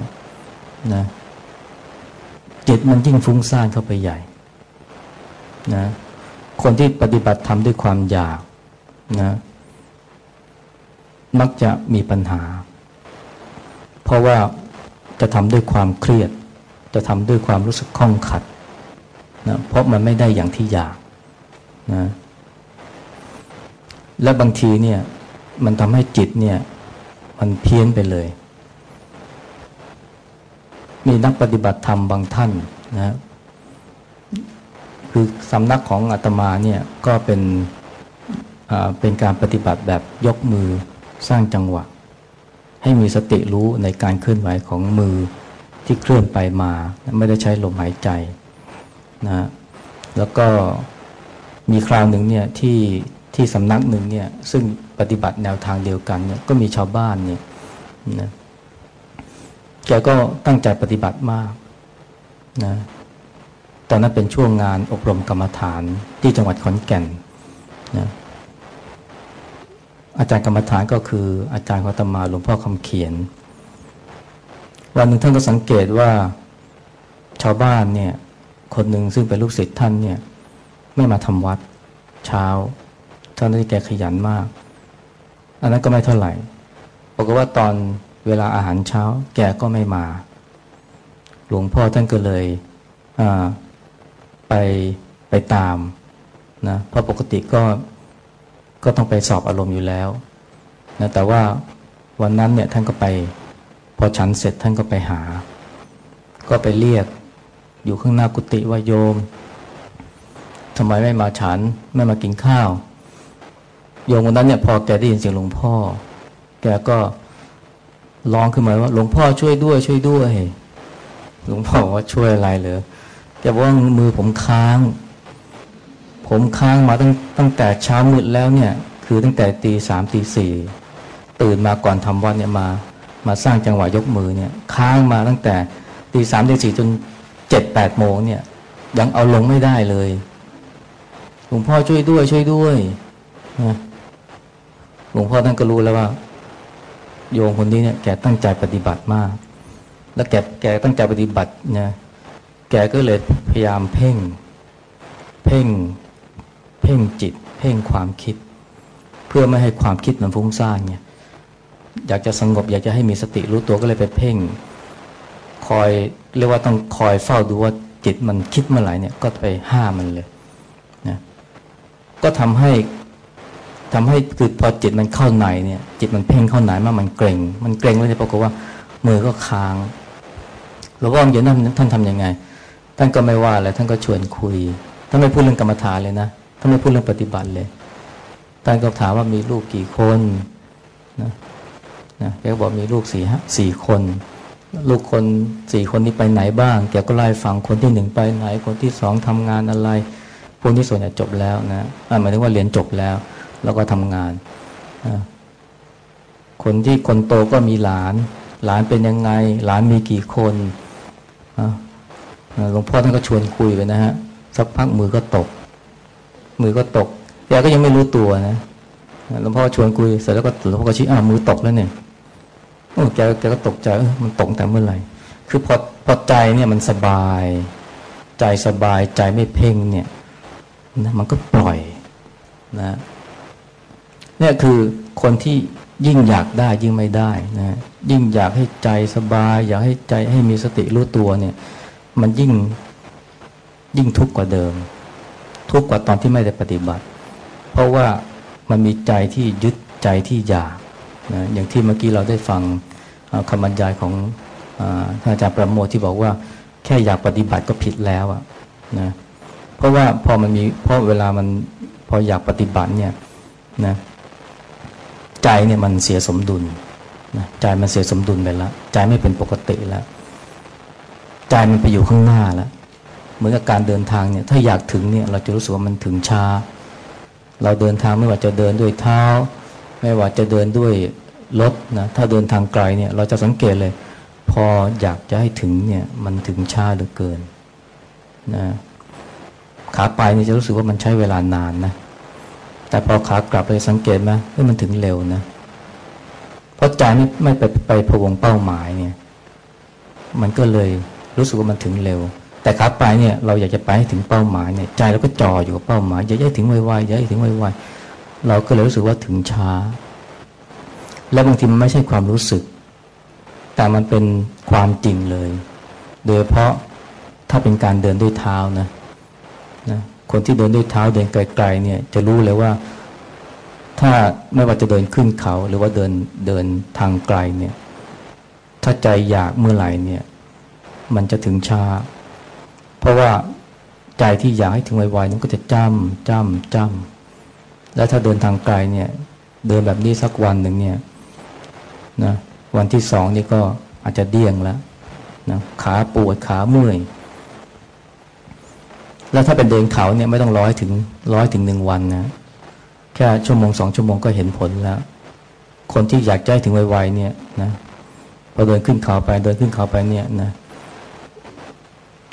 Speaker 1: นะจิตมันยิ่งฟุ้งซ่านเข้าไปใหญ่นะคนที่ปฏิบัติทำด้วยความอยากนะมักจะมีปัญหา เพราะว่าจะทำด้วยความเครียด จะทำด้วยความรู้สึกข้องขัดนะเพราะมันไม่ได้อย่างที่อยากนะและบางทีเนี่ยมันทำให้จิตเนี่ยมันเพี้ยนไปเลย มีนักปฏิบัติธรรมบางท่านนะคือสำนักของอาตมาเนี่ยก็เป็นเป็นการปฏิบัติแบบยกมือสร้างจังหวะ ให้มีสติรู้ในการเคลื่อนไหวของมือ ที่เคลื่อนไปมา ไม่ได้ใช้ลมหายใจนะแล้วก็มีคราวหนึ่งเนี่ยที่ที่สำนักหนึ่งเนี่ยซึ่งปฏิบัติแนวทางเดียวกันเนี่ยก็มีชาวบ้านเนี่ยนะแกก็ตั้งใจปฏิบัติมากนะตอนนั้นเป็นช่วงงานอบรมกรรมฐานที่จังหวัดขอนแก่นนะอาจารย์กรรมฐานก็คืออาจารย์วัตมาหลวงพ่อคำเขียน วันหนึ่งท่านก็สังเกตว่าชาวบ้านเนี่ย คนหนึ่งซึ่งเป็นลูกศิษย์ท่านเนี่ย ไม่มาทำวัดเช้าท่านที่แกขยันมาก อันนั้นก็ไม่เท่าไหร่บอกว่าตอนเวลาอาหารเช้า แกก็ไม่มา หลวงพ่อท่านก็เลยไปไปตามนะเพราะปกติก็ก็ต้องไปสอบอารมณ์อยู่แล้วนะแต่ว่าวันนั้นเนี่ยท่านก็ไป พอฉันเสร็จท่านก็ไปหา ก็ไปเรียก อยู่ข้างหน้ากุฏิว่าโยมทำไมไม่มาฉันไม่มากินข้าว โยมวันนั้นเนี่ยพอแกได้ยินเสียงหลวงพ่อ แกก็ร้องขึ้นมาว่า หลวงพ่อช่วยด้วยช่วยด้วย หลวงพ่อว่าช่วยอะไรเหรอแกบอกว่ามือผมค้าง ผมค้างมาตั้งตั้งแต่เช้ามืดแล้วเนี่ย คือตั้งแต่ตีสามตีสี่ตื่นมาก่อนทำวัดเนี่ยมา มาสร้างจังหวะยกมือเนี่ยค้างมาตั้งแต่ตีสามตีสี่จนเจ็ดแปดโมงเนี่ย ยังเอาลงไม่ได้เลยหลวงพ่อช่วยด้วย ช่วยด้วยนะหลวงพ่อท่านก็รู้แล้วว่า โยมคนนี้เนี่ยแกตั้งใจปฏิบัติมาก แล้วแกแกตั้งใจปฏิบัติเนี่ยแกก็เลยพยายามเพ่ง เพ่ง เพ่งจิต เพ่งความคิด เพื่อไม่ให้ความคิดมันฟุ้งซ่านเนี่ย อยากจะสงบ อยากจะให้มีสติรู้ตัวก็เลยไปเพ่ง คอยเรียกว่าต้องคอยเฝ้าดูว่าจิตมันคิดเมื่อไหร่เนี่ยก็ไปห้ามมันเลยนะก็ทำให้ทำให้คือพอจิตมันเข้าในเนี่ย จิตมันเพ่งเข้าในมากมันเกร็ง มันเกร็งแล้วเนี่ยปรากฏว่ามือก็ค้างหลวงพ่อเย็นท่านท่านทำยังไง ท่านก็ไม่ว่าอะไรท่านก็ชวนคุยท่านไม่พูดเรื่องกรรมฐานเลยนะท่านไม่พูดเรื่องปฏิบัติเลยท่านก็ถามว่ามีลูกกี่คนนะ นะแกก็บอกมีลูกสี่ฮะสี่คน ลูกคนสี่คนนี้ไปไหนบ้าง แกก็ไล่ฟังคนที่หนึ่งไปไหน คนที่สองทำงานอะไรคนที่ส่วนใหญ่จบแล้วนะหมายถึงว่าเรียนจบแล้ว แล้วก็ทำงานคนที่คนโตก็มีหลาน หลานเป็นยังไง หลานมีกี่คนหลวงพ่อท่านก็ชวนคุยไปนะฮะ สักพักมือก็ตก มือก็ตกแกก็ยังไม่รู้ตัวนะหลวงพ่อชวนคุยเสร็จแล้วก็หลวงพ่อก็ชี้อ้ามือตกแล้วเนี่ย โอ้แกแกก็ตกใจมันตกแต่เมื่อไหร่คือพอพอใจเนี่ยมันสบาย ใจสบายใจไม่เพ่งเนี่ยนะมันก็ปล่อยนะเนี่ยคือคนที่ยิ่งอยากได้ยิ่งไม่ได้นะยิ่งอยากให้ใจสบาย อยากให้ใจให้มีสติรู้ตัวเนี่ย มันยิ่งยิ่งทุกข์กว่าเดิม ทุกข์กว่าตอนที่ไม่ได้ปฏิบัติ เพราะว่ามันมีใจที่ยึดใจที่อยาก นะอย่างที่เมื่อกี้เราได้ฟังคำบรรยายของท่านอาจารย์ประโมทที่บอกว่า แค่อยากปฏิบัติก็ผิดแล้วอะนะเพราะว่าพอมันมีเพราะเวลามันพออยากปฏิบัติเนี่ยนะใจเนี่ยมันเสียสมดุลนะใจมันเสียสมดุลไปแล้วใจไม่เป็นปกติแล้วใจมันไปอยู่ข้างหน้าแล้วเหมือนกับการเดินทางเนี่ยถ้าอยากถึงเนี่ยเราจะรู้สึกว่ามันถึงช้า เราเดินทางไม่ว่าจะเดินด้วยเท้า ไม่ว่าจะเดินด้วยรถนะถ้าเดินทางไกลเนี่ยเราจะสังเกตเลย พออยากจะให้ถึงเนี่ยมันถึงช้าเหลือเกินนะขาไปนี่จะรู้สึกว่ามันใช้เวลานานนะแต่พอขากลับไปสังเกตไหมว่ามันถึงเร็วนะเพราะใจไม่ไม่ไปไปพวงเป้าหมายเนี่ย มันก็เลยรู้สึกว่ามันถึงเร็ว แต่ขาไปเนี่ยเราอยากจะไปให้ถึงเป้าหมายเนี่ยใจเราก็จ่ออยู่กับเป้าหมายอยากให้ถึงไวๆอยากให้ถึงไวๆ เราก็เลยรู้สึกว่าถึงช้า และบางทีมันไม่ใช่ความรู้สึก แต่มันเป็นความจริงเลย โดยเพราะถ้าเป็นการเดินด้วยเท้านะนะคนที่เดินด้วยเท้าเดินไกลๆเนี่ยจะรู้เลยว่า ถ้าไม่ว่าจะเดินขึ้นเขาหรือว่าเดินเดินทางไกลเนี่ยถ้าใจอยากเมื่อไหร่เนี่ย มันจะถึงช้า เพราะว่าใจที่อยากให้ถึงไวๆนั้นก็จะจำจำจำ แล้วถ้าเดินทางไกลเนี่ย เดินแบบนี้สักวันหนึ่งเนี่ยนะวันที่สองนี่ก็อาจจะเดี่ยงแล้วนะขาปวดขาเมื่อย แล้วถ้าเป็นเดินเขาเนี่ยไม่ต้องร้อยถึงร้อยถึงหนึ่งวันนะแค่ชั่วโมงสองชั่วโมงก็เห็นผลแล้ว คนที่อยากใจถึงไวๆเนี่ยนะพอเดินขึ้นเขาไปเดินขึ้นเขาไปเนี่ยนะ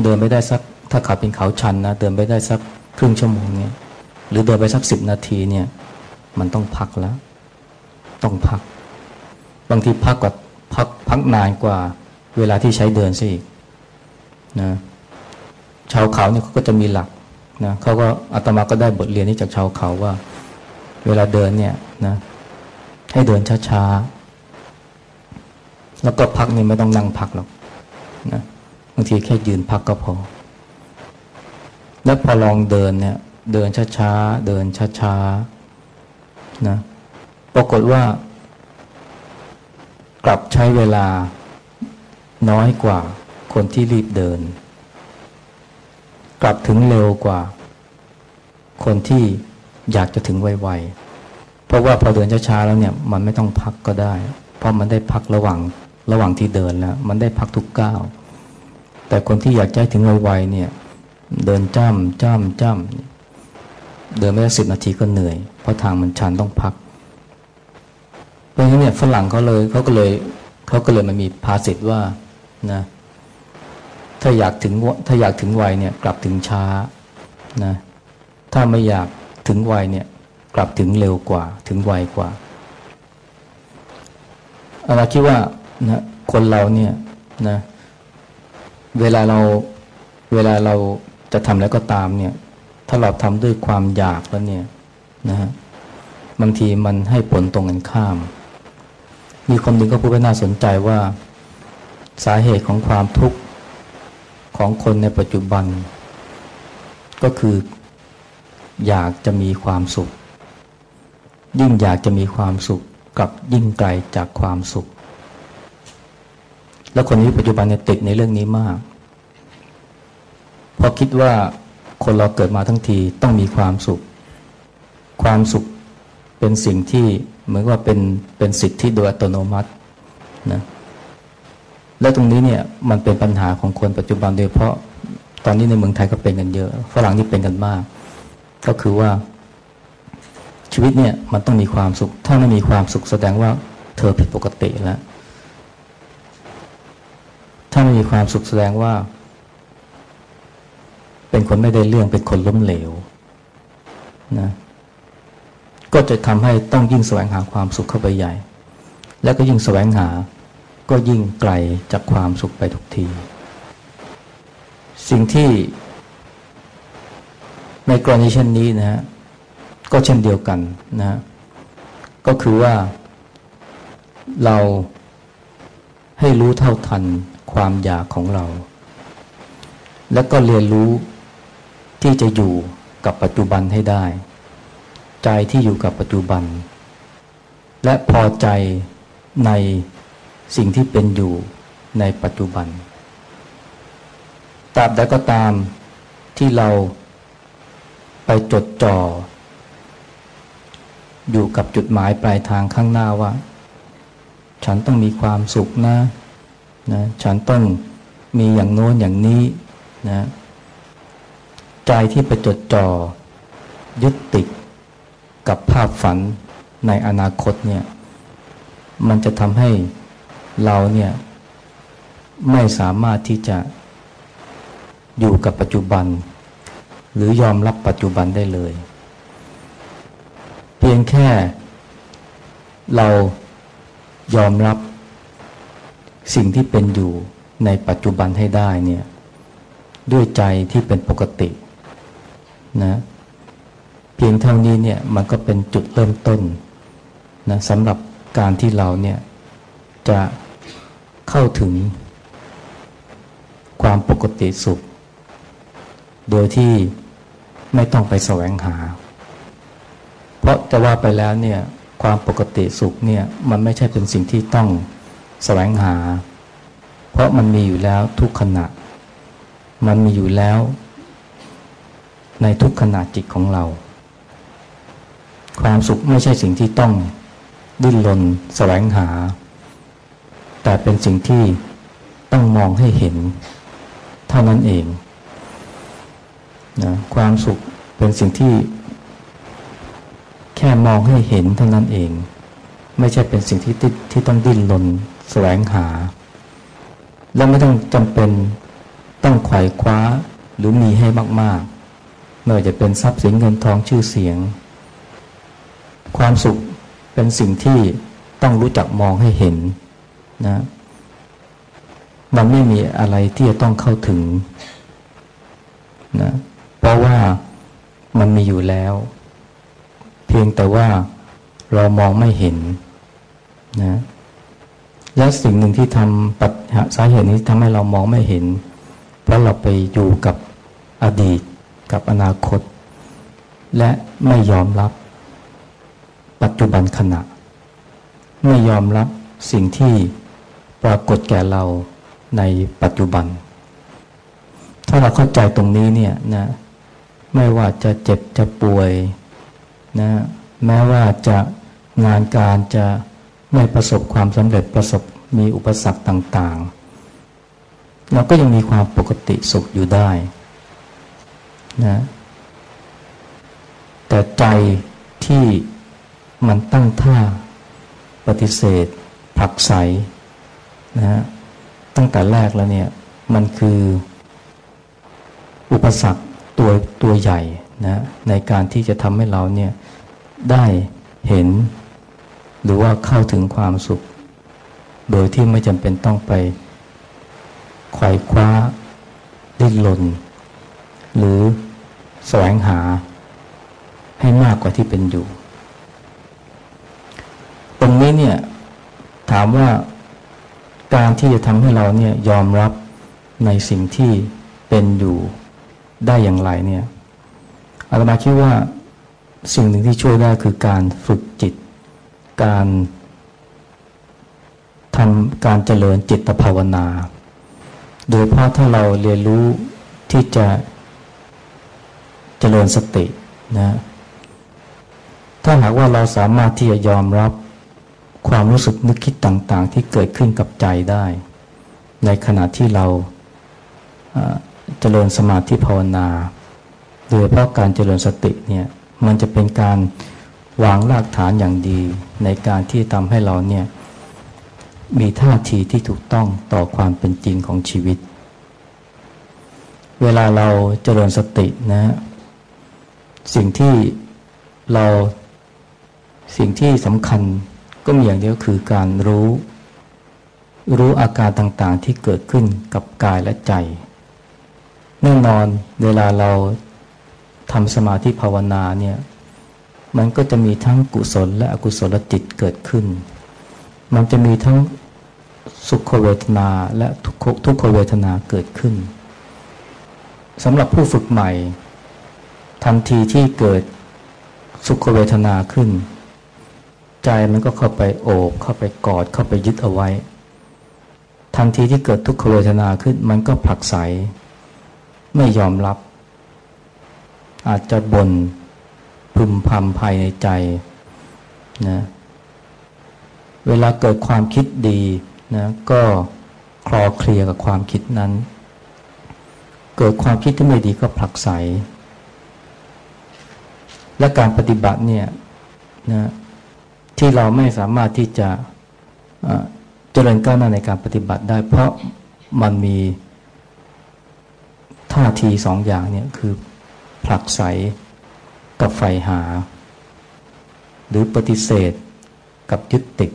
Speaker 1: เดินไม่ได้สักถ้าขับเป็นเขาชันนะเดินไปได้สักครึ่งชั่วโมงเนี่ย หรือเดินไปสักสิบนาทีเนี่ย มันต้องพักแล้ว ต้องพัก บางทีพักกว่าพักพักนานกว่าเวลาที่ใช้เดินซะอีกนะชาวเขาเนี่ยเขาก็จะมีหลักนะเขาก็อาตมาก็ได้บทเรียนนี้จากชาวเขาว่า เวลาเดินเนี่ยนะให้เดินช้าๆแล้วก็พักนี่ไม่ต้องนั่งพักหรอกนะบางทีแค่ยืนพักก็พอ แล้วพอลองเดินเนี่ย เดินช้าๆ เดินช้าๆ นะ ปรากฏว่า กลับใช้เวลาน้อยกว่าคนที่รีบเดิน กลับถึงเร็วกว่า คนที่อยากจะถึงไวๆ เพราะว่าพอเดินช้าๆ แล้วเนี่ย มันไม่ต้องพักก็ได้ เพราะมันได้พักระหว่างระหว่างที่เดินแล้ว มันได้พักทุกก้าว แต่คนที่อยากใจถึงไวๆเนี่ย เดินจ้ำจ้ำจ้ำ เดินไม่ได้สิบนาทีก็เหนื่อย เพราะทางมันชันต้องพัก เพราะฉะนั้นเนี่ยฝรั่งเขาเลยเขาก็เลยเขาก็เลยมันมีภาษิตว่านะถ้าอยากถึงถ้าอยากถึงวัยเนี่ยกลับถึงช้านะถ้าไม่อยากถึงวัยเนี่ยกลับถึงเร็วกว่าถึงไวกว่าเราคิดว่านะคนเราเนี่ยนะเวลาเราเวลาเราจะทำแล้วก็ตามเนี่ย ถ้าเราทำด้วยความอยากแล้วเนี่ยนะฮะบางทีมันให้ผลตรงกันข้าม มีคนหนึ่งก็พูดไว้น่าสนใจว่าสาเหตุของความทุกข์ของคนในปัจจุบัน ก็คืออยากจะมีความสุข ยิ่งอยากจะมีความสุขกับยิ่งไกลจากความสุข แล้วคนนี้ปัจจุบันเนี่ยติดในเรื่องนี้มาก เพราะคิดว่า คนเราเกิดมาทั้งทีต้องมีความสุข ความสุขเป็นสิ่งที่เหมือนว่าเป็นเป็นสิทธิโดยอัตโนมัตินะและตรงนี้เนี่ยมันเป็นปัญหาของคนปัจจุบันโดยเพราะตอนนี้ในเมืองไทยก็เป็นกันเยอะฝรั่งนี่เป็นกันมาก ก็คือว่า ชีวิตเนี่ยมันต้องมีความสุข ถ้าไม่มีความสุขแสดงว่าเธอผิดปกติแล้วถ้าไม่มีความสุขแสดงว่า เป็นคนไม่ได้เรื่องเป็นคนล้มเหลวนะก็จะทำให้ต้องยิ่งแสวงหาความสุขเข้าไปใหญ่ แล้วก็ยิ่งแสวงหา ก็ยิ่งไกลจากความสุขไปทุกที สิ่งที่ในกรณีเช่นนี้นะฮะก็เช่นเดียวกันนะ ก็คือว่าเราให้รู้เท่าทันความอยากของเรา และก็เรียนรู้ ที่จะอยู่กับปัจจุบันให้ได้ ใจที่อยู่กับปัจจุบัน และพอใจในสิ่งที่เป็นอยู่ในปัจจุบันตราบใดก็ตามที่เราไปจดจ่อ อยู่กับจุดหมายปลายทางข้างหน้าว่า ฉันต้องมีความสุขนะนะ ฉันต้องมีอย่างโน้นอย่างนี้นะ ใจที่ไปจดจ่อยึดติดกับภาพฝันในอนาคตเนี่ย มันจะทำให้เราเนี่ย ไม่สามารถที่จะอยู่กับปัจจุบัน หรือยอมรับปัจจุบันได้เลย เพียงแค่เรายอมรับสิ่งที่เป็นอยู่ในปัจจุบันให้ได้เนี่ย ด้วยใจที่เป็นปกติ นะเพียงเท่านี้เนี่ยมันก็เป็นจุดเริ่มต้นนะสำหรับการที่เราเนี่ยจะเข้าถึงความปกติสุข โดยที่ไม่ต้องไปแสวงหา เพราะจะว่าไปแล้วเนี่ยความปกติสุขเนี่ยมันไม่ใช่เป็นสิ่งที่ต้องแสวงหา เพราะมันมีอยู่แล้วทุกขณะ มันมีอยู่แล้ว ในทุกขณะจิตของเรา ความสุขไม่ใช่สิ่งที่ต้องดิ้นรนแสวงหา แต่เป็นสิ่งที่ต้องมองให้เห็น เท่านั้นเองนะความสุขเป็นสิ่งที่แค่มองให้เห็นเท่านั้นเอง ไม่ใช่เป็นสิ่งที่ที่ต้องดิ้นรนแสวงหา และไม่ต้องจำเป็นต้องไขว่คว้าหรือมีให้มาก ๆ ไม่ว่าจะเป็นทรัพย์สินเงินทองชื่อเสียง ความสุขเป็นสิ่งที่ต้องรู้จักมองให้เห็นนะมันไม่มีอะไรที่จะต้องเข้าถึงนะเพราะว่ามันมีอยู่แล้ว เพียงแต่ว่าเรามองไม่เห็นนะและสิ่งหนึ่งที่ทำปัจสาเหตุนี้ทำให้เรามองไม่เห็น เพราะเราไปอยู่กับอดีต กับอนาคต และไม่ยอมรับ ปัจจุบันขณะ ไม่ยอมรับสิ่งที่ปรากฏแก่เราในปัจจุบัน ถ้าเราเข้าใจตรงนี้เนี่ยนะไม่ว่าจะเจ็บจะป่วยนะแม้ว่าจะงานการจะไม่ประสบความสำเร็จประสบมีอุปสรรคต่าง ๆ เราก็ยังมีความปกติสุขอยู่ได้ นะแต่ใจที่มันตั้งท่าปฏิเสธผลักไสนะฮะตั้งแต่แรกแล้วเนี่ย มันคืออุปสรรคตัวตัวใหญ่นะในการที่จะทำให้เราเนี่ยได้เห็น หรือว่าเข้าถึงความสุข โดยที่ไม่จำเป็นต้องไปไขว่คว้าดิ้นรน หรือแสวงหาให้มากกว่าที่เป็นอยู่ ตรงนี้เนี่ยถามว่าการที่จะทำให้เราเนี่ยยอมรับในสิ่งที่เป็นอยู่ได้อย่างไรเนี่ยอาตมาคิดว่าสิ่งหนึ่งที่ช่วยได้คือการฝึกจิต การทำการเจริญจิตภาวนา โดยเพราะถ้าเราเรียนรู้ที่จะ เจริญสตินะถ้าหากว่าเราสามารถที่จะยอมรับความรู้สึกนึกคิดต่างๆ ที่เกิดขึ้นกับใจได้ ในขณะที่เราเจริญสมาธิภาวนา โดยเพราะการเจริญสติเนี่ยมันจะเป็นการวางรากฐานอย่างดี ในการที่ทำให้เราเนี่ยมีท่าทีที่ถูกต้องต่อความเป็นจริงของชีวิต เวลาเราเจริญสตินะ สิ่งที่เราสิ่งที่สำคัญก็มีอย่างเดียวคือการรู้ รู้อาการต่างๆที่เกิดขึ้นกับกายและใจ แน่นอนเวลาเราทำสมาธิภาวนาเนี่ยมันก็จะมีทั้งกุศลและอกุศลจิตเกิดขึ้น มันจะมีทั้งสุขเวทนาและทุกขเวทนาเกิดขึ้นสำหรับผู้ฝึกใหม่ ทันทีที่เกิดสุขเวทนาขึ้น ใจมันก็เข้าไปโอบเข้าไปกอดเข้าไปยึดเอาไว้ ทันทีที่เกิดทุกขเวทนาขึ้น มันก็ผลักไส ไม่ยอมรับ อาจจะบน่นพึมพำภายในใจนะเวลาเกิดความคิดดีนะก็คลอเคลียกับความคิดนั้น เกิดความคิดที่ไม่ดีก็ผลักไส และการปฏิบัติเนี่ยนะที่เราไม่สามารถที่จะเจริญก้าวหน้าในการปฏิบัติได้ เพราะมันมีท่าทีสองอย่างเนี่ยคือผลักไสกับไฟหา หรือปฏิเสธกับยึดติด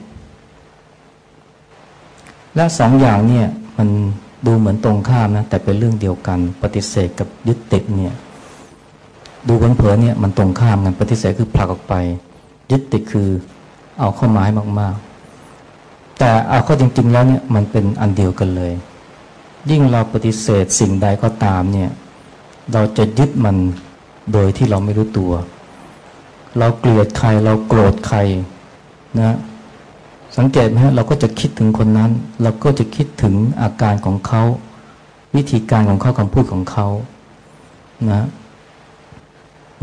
Speaker 1: และสองอย่างเนี่ยมันดูเหมือนตรงข้ามนะแต่เป็นเรื่องเดียวกัน ปฏิเสธกับยึดติดเนี่ย ดูเผลอเนี่ยมันตรงข้ามกันปฏิเสธคือผลักออกไป ยึดติดคือเอาเข้ามาให้มากๆ แต่เอาเข้าจริง ๆ แล้วเนี่ยมันเป็นอันเดียวกันเลย ยิ่งเราปฏิเสธสิ่งใดก็ตามเนี่ยเราจะยึดมันโดยที่เราไม่รู้ตัว เราเกลียดใครเราโกรธใครนะสังเกตไหมฮะเราก็จะคิดถึงคนนั้น เราก็จะคิดถึงอาการของเขา วิธีการของเขาคำพูดของเขานะ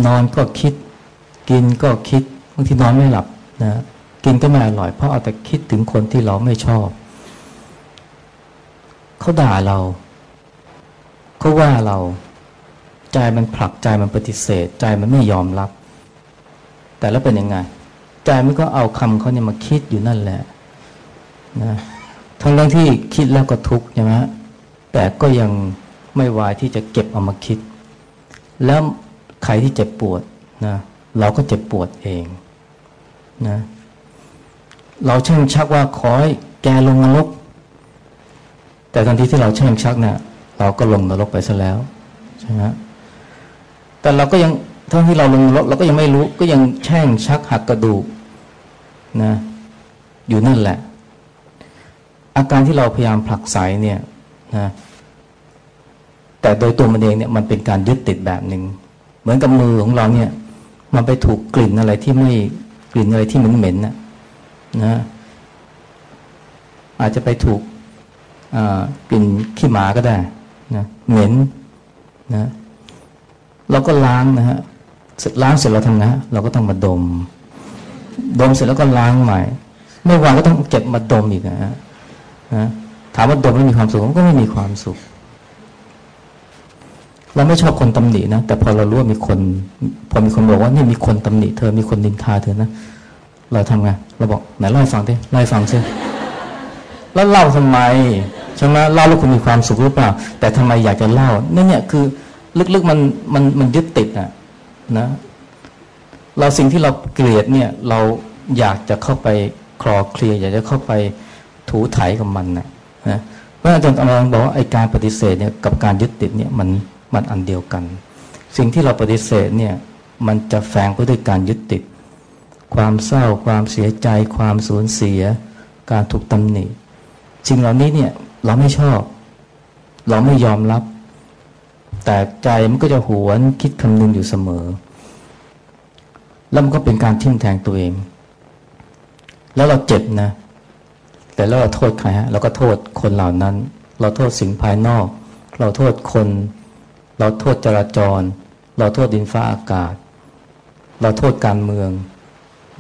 Speaker 1: นอนก็คิด กินก็คิดบางทีนอนไม่หลับนะกินก็ไม่อร่อยเพราะเอาแต่คิดถึงคนที่เราไม่ชอบเขาด่าเราเขาว่าเราใจมันผลักใจมันปฏิเสธ ใจมันไม่ยอมรับ แต่แล้วเป็นยังไง ใจมันก็เอาคำเขาเนี่ยมาคิดอยู่นั่นแหละนะทั้งเรื่องที่คิดแล้วก็ทุกข์ใช่ไหมแต่ก็ยังไม่วายที่จะเก็บเอามาคิด แล้ว ใครที่เจ็บปวดนะเราก็เจ็บปวดเองนะเราช่งชักว่าขอให้แกลงนรก แต่ทันทีที่เราช่งชักเนะี่ยเราก็ลงนรกไปซะแล้วใช่ไหมแต่เราก็ยังทั้งที่เราลงนรกเราก็ยังไม่รู้ก็ยังแช่งชักหักกระดูกนะอยู่นั่นแหละ อาการที่เราพยายามผลักไสเนี่ยนะแต่โดยตัวมันเองเนี่ยมันเป็นการยึดติดแบบหนึ่ง เหมือนกับมือของเราเนี่ย มันไปถูกกลิ่นอะไรที่ไม่กลิ่นอะไรที่เหม็นเหม็นนะนะอาจจะไปถูกกลิ่นขี้หมาก็ได้นะเหม็นนะเราก็ล้างนะฮะเสร็จล้างเสร็จเราทำนะเราก็ต้องมาดม ดมเสร็จแล้วก็ล้างใหม่ ไม่วางก็ต้องเก็บมาดมอีกนะฮะถามว่าดมไม่มีความสุขก็ไม่มีความสุข เราไม่ชอบคนตำหนินะแต่พอเรารู้ว่ามีคน พอมีคนบอกว่านี่มีคนตำหนิเธอมีคนนินทาเธอนะเราทำไงเราบอกไหนเล่าให้ฟังดิเล่าให้ฟังซิแล้วเล่าทำไมใช่ไหมเล่าแล้วคุณมีความสุขหรือเปล่า แต่ทำไมอยากจะเล่านี่เนี่ยคือ ลึกๆมันมันมันยึดติดอะนะ เราสิ่งที่เราเกลียดเนี่ย เราอยากจะเข้าไปคลอเคลียอยากจะเข้าไปถูถ่ายกับมันนะนะเพราะอาจารย์กำลังบอกว่าไอ้การปฏิเสธเนี่ยกับการยึดติดเนี่ยมัน มันอันเดียวกัน สิ่งที่เราปฏิเสธเนี่ยมันจะแฝงไปด้วยการยึดติด ความเศร้า ความเสียใจ ความสูญเสีย การถูกตำหนิสิ่งเหล่านี้เนี่ยเราไม่ชอบ เราไม่ยอมรับ แต่ใจมันก็จะหวนคิดคำนึงอยู่เสมอ แล้วมันก็เป็นการทิ่มแทงตัวเอง แล้วเราเจ็บนะ แต่แล้วเราโทษใครฮะเราก็โทษคนเหล่านั้น เราโทษสิ่งภายนอก เราโทษคน เราโทษจราจร เราโทษดินฟ้าอากาศ เราโทษการเมือง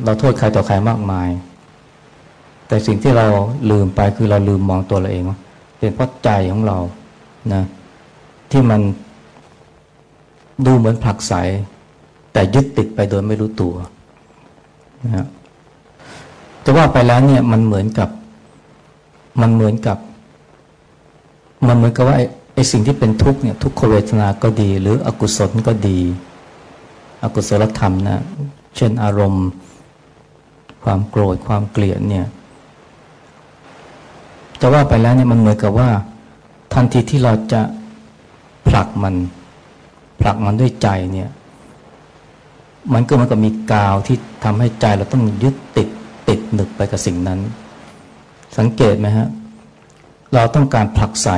Speaker 1: เราโทษใครต่อใครมากมาย แต่สิ่งที่เราลืมไปคือเราลืมมองตัวเราเองว่าเป็นเพราะใจของเรานะที่มันดูเหมือนผลักไสแต่ยึดติดไปโดยไม่รู้ตัวนะจะว่าไปแล้วเนี่ยมันเหมือนกับ มันเหมือนกับ มันเหมือนกับว่า ไอ้สิ่งที่เป็นทุกข์เนี่ยทุกขเวทนาก็ดี หรืออกุศลก็ดี อกุศลธรรมนะเช่นอารมณ์ ความโกรธความเกลียดเนี่ยจะว่าไปแล้วเนี่ยมันเหมือนกับว่า ทันทีที่เราจะผลักมัน ผลักมันด้วยใจเนี่ย มันก็มันก็มีกาวที่ทำให้ใจเราต้องยึดติดติดหนึกไปกับสิ่งนั้น สังเกตไหมฮะเราต้องการผลักไส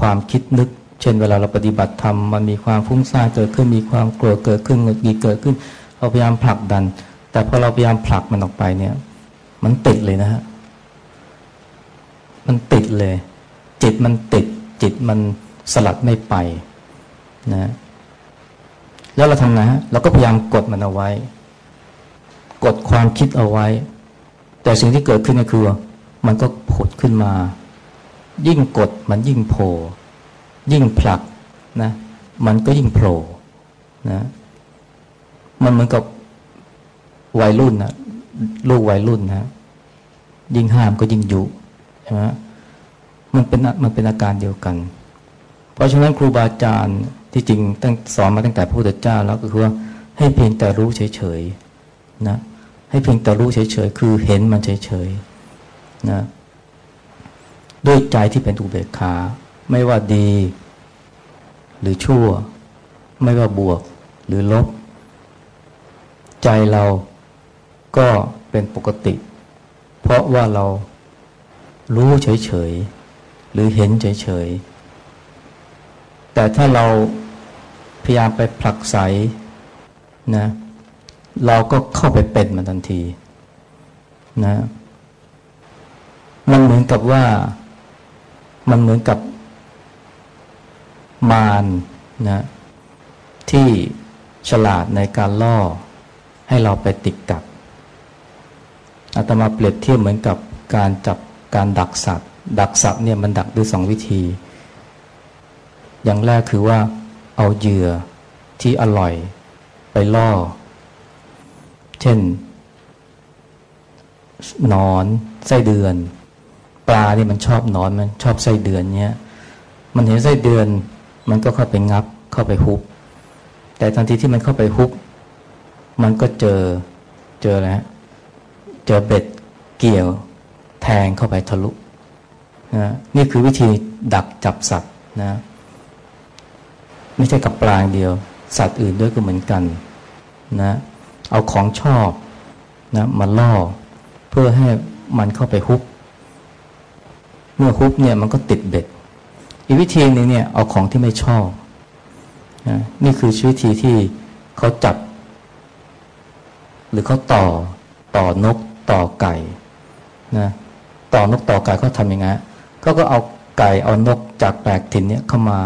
Speaker 1: ความคิดนึก เช่นเวลาเราปฏิบัติธรรมมันมีความฟุ้งซ่านเกิดขึ้นมีความกลัวเกิดขึ้นมีเกิดขึ้น เราพยายามผลักดัน แต่พอเราพยายามผลักมันออกไปเนี่ย มันติดเลยนะฮะมันติดเลย จิตมันติด จิตมันสลัดไม่ไปนะแล้วเราทำไงฮะเราก็พยายามกดมันเอาไว้ กดความคิดเอาไว้ แต่สิ่งที่เกิดขึ้นก็คือ มันก็ผุดขึ้นมา ยิ่งกดมันยิ่งโผล่ยิ่งผลักนะมันก็ยิ่งโผล่นะมันเหมือนกับวัยรุ่นนะลูกวัยรุ่นนะยิ่งห้ามก็ยิ่งยุช่ไหมมันเป็นมันเป็นอาการเดียวกัน เพราะฉะนั้นครูบาอาจารย์ที่จริงตั้งสอนมาตั้งแต่พระพุทธเจ้าแล้วก็คือว่าให้เพียงแต่รู้เฉยๆนะให้เพียงแต่รู้เฉยๆคือเห็นมันเฉยๆนะ ด้วยใจที่เป็นอุเบกขา ไม่ว่าดี หรือชั่ว ไม่ว่าบวกหรือลบ ใจเราก็เป็นปกติ เพราะว่าเรารู้เฉยๆ หรือเห็นเฉยๆ แต่ถ้าเราพยายามไปผลักไสนะเราก็เข้าไปเป็นมันทันทีนะมันเหมือนกับว่า มันเหมือนกับมารนะที่ฉลาดในการล่อให้เราไปติดกับอาตมาเปรียบเทียบเหมือนกับการจับการดักสัตว์ ดักสัตว์เนี่ยมันดักด้วยสองวิธี อย่างแรกคือว่าเอาเหยื่อที่อร่อยไปล่อ เช่นนอนไส้เดือน ปลานี่มันชอบนอนมันชอบไส้เดือนเนี้ยมันเห็นไส้เดือน มันก็เข้าไปงับเข้าไปฮุบ แต่ทันทีที่มันเข้าไปฮุบ มันก็เจอเจอแล้วเจอเบ็ดเกี่ยวแทงเข้าไปทะลุนะนี่คือวิธีดักจับสัตว์นะไม่ใช่กับปลาเดียว สัตว์อื่นด้วยก็เหมือนกันนะเอาของชอบนะมาล่อ เพื่อให้มันเข้าไปฮุบ เมื่อฮุบเนี่ยมันก็ติดเบ็ด อีกวิธีหนึ่งเนี่ยเอาของที่ไม่ชอบนะนี่คือชวิธีที่เขาจับ หรือเขาต่อต่อนกต่อไก่นะต่อนกต่อไก่เขาทำยังไงเขาก็เอาไก่เอานกจากแปลกถิ่นเนี่ยเข้ามา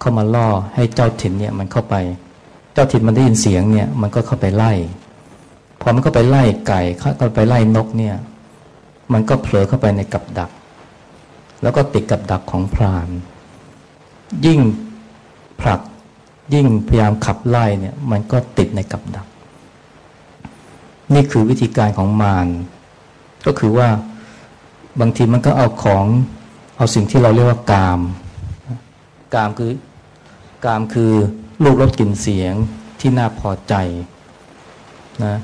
Speaker 1: เข้ามาล่อให้เจ้าถิ่นเนี่ยมันเข้าไป เจ้าถิ่นมันได้ยินเสียงเนี่ยมันก็เข้าไปไล่พอมันก็ไปไล่ไก่เข้าไปไล่นกเนี่ย มันก็เผลอเข้าไปในกับดัก แล้วก็ติดกับดักของพรานยิ่งผลักยิ่งพยายามขับไล่เนี่ย มันก็ติดในกับดัก นี่คือวิธีการของมารก็คือว่าบางทีมันก็เอาของเอาสิ่งที่เราเรียกว่ากาม กามคือกามคือรูปรสกลิ่นเสียงที่น่าพอใจนะ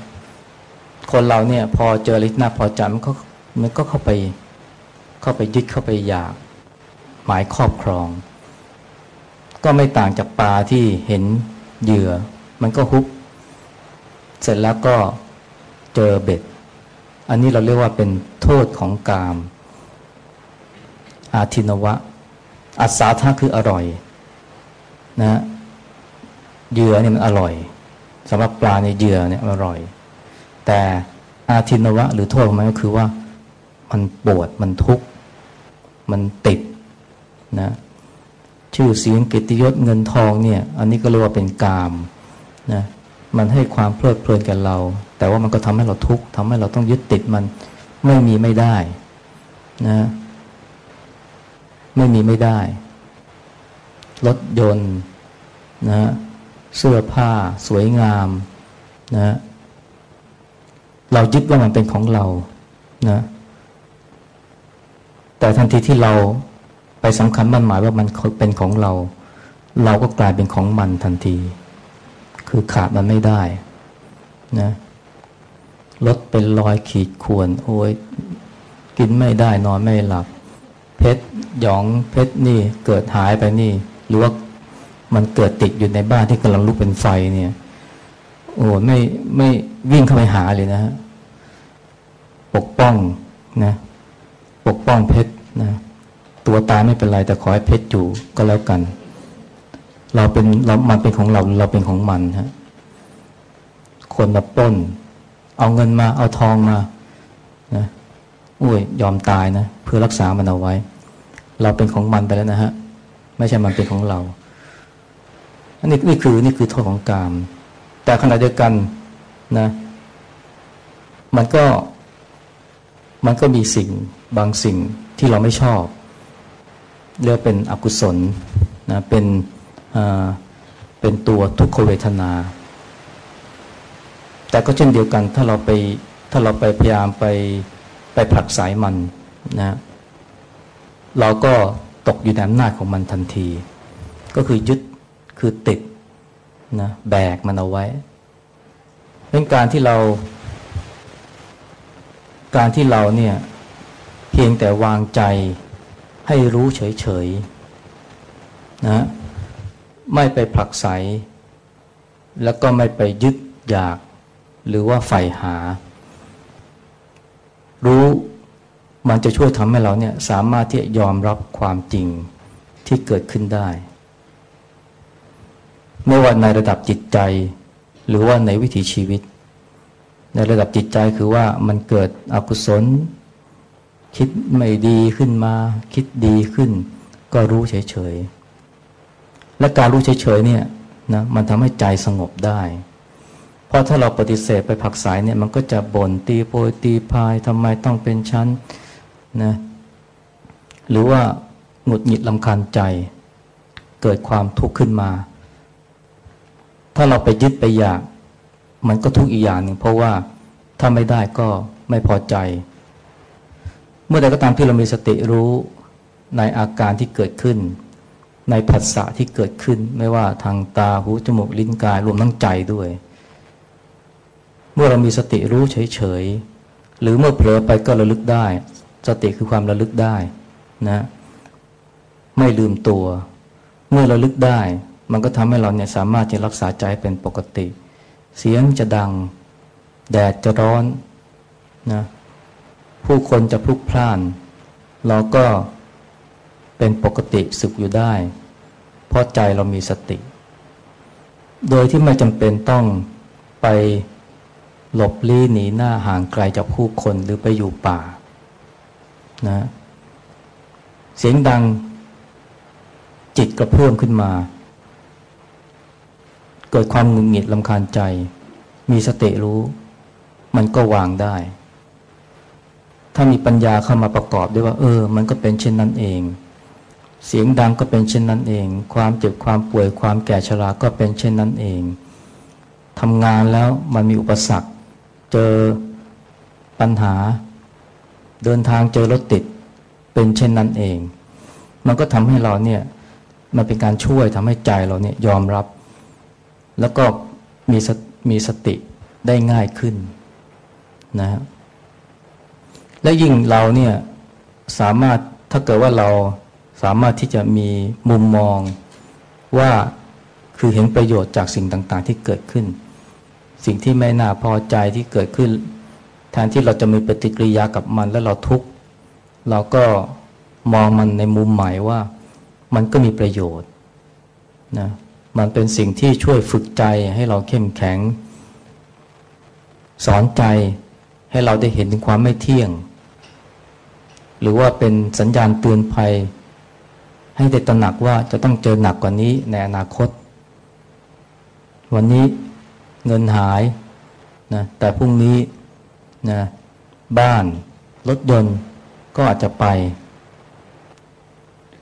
Speaker 1: คนเราเนี่ยพอเจออะไรน่าพอใจมันก็มันก็เข้าไป เข้าไปยึดเข้าไปอยาก หมายครอบครอง ก็ไม่ต่างจากปลาที่เห็นเหยื่อ มันก็ฮุบเสร็จแล้วก็เจอเบ็ด อันนี้เราเรียกว่าเป็นโทษของกาม อาทินวะ อัศาธาคืออร่อยนะเหยื่อเนี่ยมันอร่อยสำหรับปลาในเหยื่อเนี่ยอร่อย แต่อาทินวะ หรือโทษของมันก็คือว่ามันปวดมันทุกข์ มันติดนะชื่อเสียงกิตยศเงินทองเนี่ย อันนี้ก็เรียกว่าเป็นกามนะมันให้ความเพลิดเพลินกับเรา แต่ว่ามันก็ทำให้เราทุกข์ทำให้เราต้องยึดติดมันไม่มีไม่ได้นะไม่มีไม่ได้ รถยนต์นะเสื้อผ้าสวยงามนะเรายึดว่ามันเป็นของเรานะ แต่ทันทีที่เราไปสำคัญมั่นหมายว่ามันเป็นของเรา เราก็กลายเป็นของมันทันที คือขาดมันไม่ได้นะรถเป็นรอยขีดข่วนโอ้ยกินไม่ได้นอนไม่หลับ เพชรหยองเพชรนี่เกิดหายไปนี่ หรือว่ามันเกิดติดอยู่ในบ้านที่กำลังลุกเป็นไฟเนี่ย โอ้ไม่ไม่วิ่งเข้าไปหาเลยนะฮะปกป้องนะ ปกป้องเพชรนะตัวตายไม่เป็นไรแต่ขอให้เพชรอยู่ก็แล้วกัน เราเป็นเรามันเป็นของเราเราเป็นของมันฮะคนมาป้น เอาเงินมาเอาทองมานะอุ้ยยอมตายนะเพื่อรักษามันเอาไว้ เราเป็นของมันไปแล้วนะฮะไม่ใช่มันเป็นของเราอันนี้นี่คือนี่คือโทษของกาม แต่ขณะเดียวกันนะ มันก็มันก็มีสิ่ง บางสิ่งที่เราไม่ชอบ เรียกเป็นอกุศลนะเป็นเป็นตัวทุกขเวทนา แต่ก็เช่นเดียวกันถ้าเราไปถ้าเราไปพยายามไปไปผลักสายมันนะเราก็ตกอยู่ในอำนาจของมันทันที ก็คือยึดคือติดนะแบกมันเอาไว้ เป็นการที่เรา การที่เราเนี่ย เพียงแต่วางใจให้รู้เฉยๆนะไม่ไปผลักไส แล้วก็ไม่ไปยึดอยาก หรือว่าใฝ่หา รู้มันจะช่วยทำให้เราเนี่ยสามารถที่จะยอมรับความจริงที่เกิดขึ้นได้ ไม่ว่าในระดับจิตใจ หรือว่าในวิถีชีวิต ในระดับจิตใจคือว่ามันเกิดอกุศล คิดไม่ดีขึ้นมา คิดดีขึ้น ก็รู้เฉยๆ และการรู้เฉยๆเนี่ยนะมันทำให้ใจสงบได้เพราะถ้าเราปฏิเสธไปผักสายเนี่ยมันก็จะบ่นตีโพยตีพายทำไมต้องเป็นชั้นนะหรือว่าหงุดหงิดลำคาญใจ เกิดความทุกข์ขึ้นมา ถ้าเราไปยึดไปอยาก มันก็ทุกข์อีกอย่างหนึ่งเพราะว่าถ้าไม่ได้ก็ไม่พอใจ เมื่อใดก็ตามที่เรามีสติรู้ในอาการที่เกิดขึ้น ในผัสสะที่เกิดขึ้น ไม่ว่าทางตาหูจมูกลิ้นกายรวมทั้งใจด้วย เมื่อเรามีสติรู้เฉยๆหรือเมื่อเผลอไปก็ระลึกได้ สติคือความระลึกได้นะไม่ลืมตัว เมื่อราลึกได้ มันก็ทำให้เราเนี่ยสามารถจะรักษาใจเป็นปกติ เสียงจะดัง แดดจะร้อนนะ ผู้คนจะพลุกพล่าน เราก็เป็นปกติสุขอยู่ได้ เพราะใจเรามีสติ โดยที่ไม่จำเป็นต้องไปหลบลี้หนีหน้าห่างไกลจากผู้คนหรือไปอยู่ป่านะเสียงดังจิตกระเพื่อมขึ้นมา เกิดความหงุดหงิดลำคาญใจ มีสติรู้ มันก็วางได้ ถ้ามีปัญญาเข้ามาประกอบด้วยว่า เออ มันก็เป็นเช่นนั้นเอง เสียงดังก็เป็นเช่นนั้นเอง ความเจ็บความป่วย ความแก่ชราก็เป็นเช่นนั้นเองทำงานแล้วมันมีอุปสรรค เจอปัญหา เดินทางเจอรถติดเป็นเช่นนั้นเอง มันก็ทำให้เราเนี่ยมันเป็นการช่วยทำให้ใจเราเนี่ยยอมรับ แล้วก็มีมีสติได้ง่ายขึ้นนะ และยิ่งเราเนี่ยสามารถถ้าเกิดว่าเราสามารถที่จะมีมุมมองว่าคือเห็นประโยชน์จากสิ่งต่างๆ ที่เกิดขึ้น สิ่งที่ไม่น่าพอใจที่เกิดขึ้น แทนที่เราจะมีปฏิกิริยากับมันแล้วเราทุกข์เราก็มองมันในมุมใหม่ว่ามันก็มีประโยชน์นะมันเป็นสิ่งที่ช่วยฝึกใจให้เราเข้มแข็ง สอนใจให้เราได้เห็นถึงความไม่เที่ยง หรือว่าเป็นสัญญาณเตือนภัย ให้ได้ตระหนักว่าจะต้องเจอหนักกว่านี้ในอนาคต วันนี้เงินหายนะแต่พรุ่งนี้นะบ้านรถยนต์ก็อาจจะไป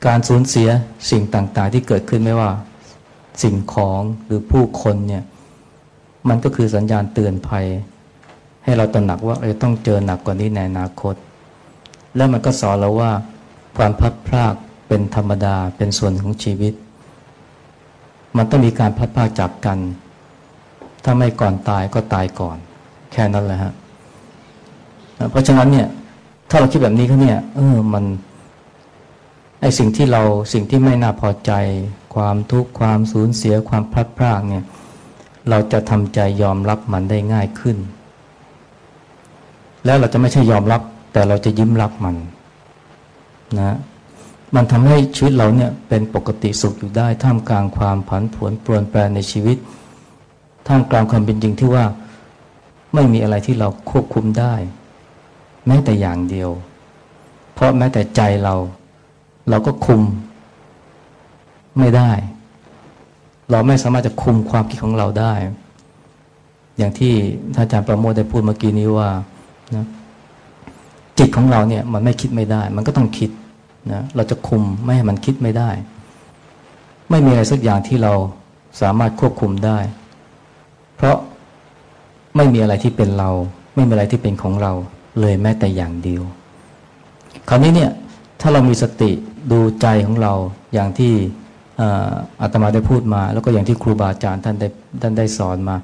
Speaker 1: การสูญเสียสิ่งต่างๆ ที่เกิดขึ้นไม่ว่า สิ่งของหรือผู้คนเนี่ยมันก็คือสัญญาณเตือนภัย ให้เราตระหนักว่าเออต้องเจอหนักกว่านี้ในอนาคต แล้วมันก็สอนเราว่า ความพัดพลากเป็นธรรมดาเป็นส่วนของชีวิต มันต้องมีการพัดพลากจากกัน ถ้าไม่ก่อนตายก็ตายก่อน แค่นั้นแหละฮะเพราะฉะนั้นเนี่ยถ้าเราคิดแบบนี้ก็เนี่ยเออมันไอสิ่งที่เราสิ่งที่ไม่น่าพอใจ ความทุกข์ความสูญเสียความพลัดพรากเนี่ย เราจะทำใจยอมรับมันได้ง่ายขึ้น แล้วเราจะไม่ใช่ยอมรับ แต่เราจะยิ้มรับมันนะ มันทำให้ชีวิตเราเนี่ยเป็นปกติสุขอยู่ได้ ท่ามกลางความผันผวนปรวนแปรในชีวิต ท่ามกลางความเป็นจริงที่ว่าไม่มีอะไรที่เราควบคุมได้ แม้แต่อย่างเดียว เพราะแม้แต่ใจเรา เราก็คุมไม่ได้ เราไม่สามารถจะคุมความคิดของเราได้ อย่างที่ท่านอาจารย์ประโมทได้พูดเมื่อกี้นี้ว่านะ จิตของเราเนี่ยมันไม่คิดไม่ได้ มันก็ต้องคิดนะเราจะคุมไม่ให้มันคิดไม่ได้ ไม่มีอะไรสักอย่างที่เราสามารถควบคุมได้ เพราะไม่มีอะไรที่เป็นเรา ไม่มีอะไรที่เป็นของเราเลยแม้แต่อย่างเดียว คราวนี้เนี่ยถ้าเรามีสติดูใจของเราอย่างที่อาตมาได้พูดมา แล้วก็อย่างที่ครูบาอาจารย์ท่านได้ท่านได้สอนมา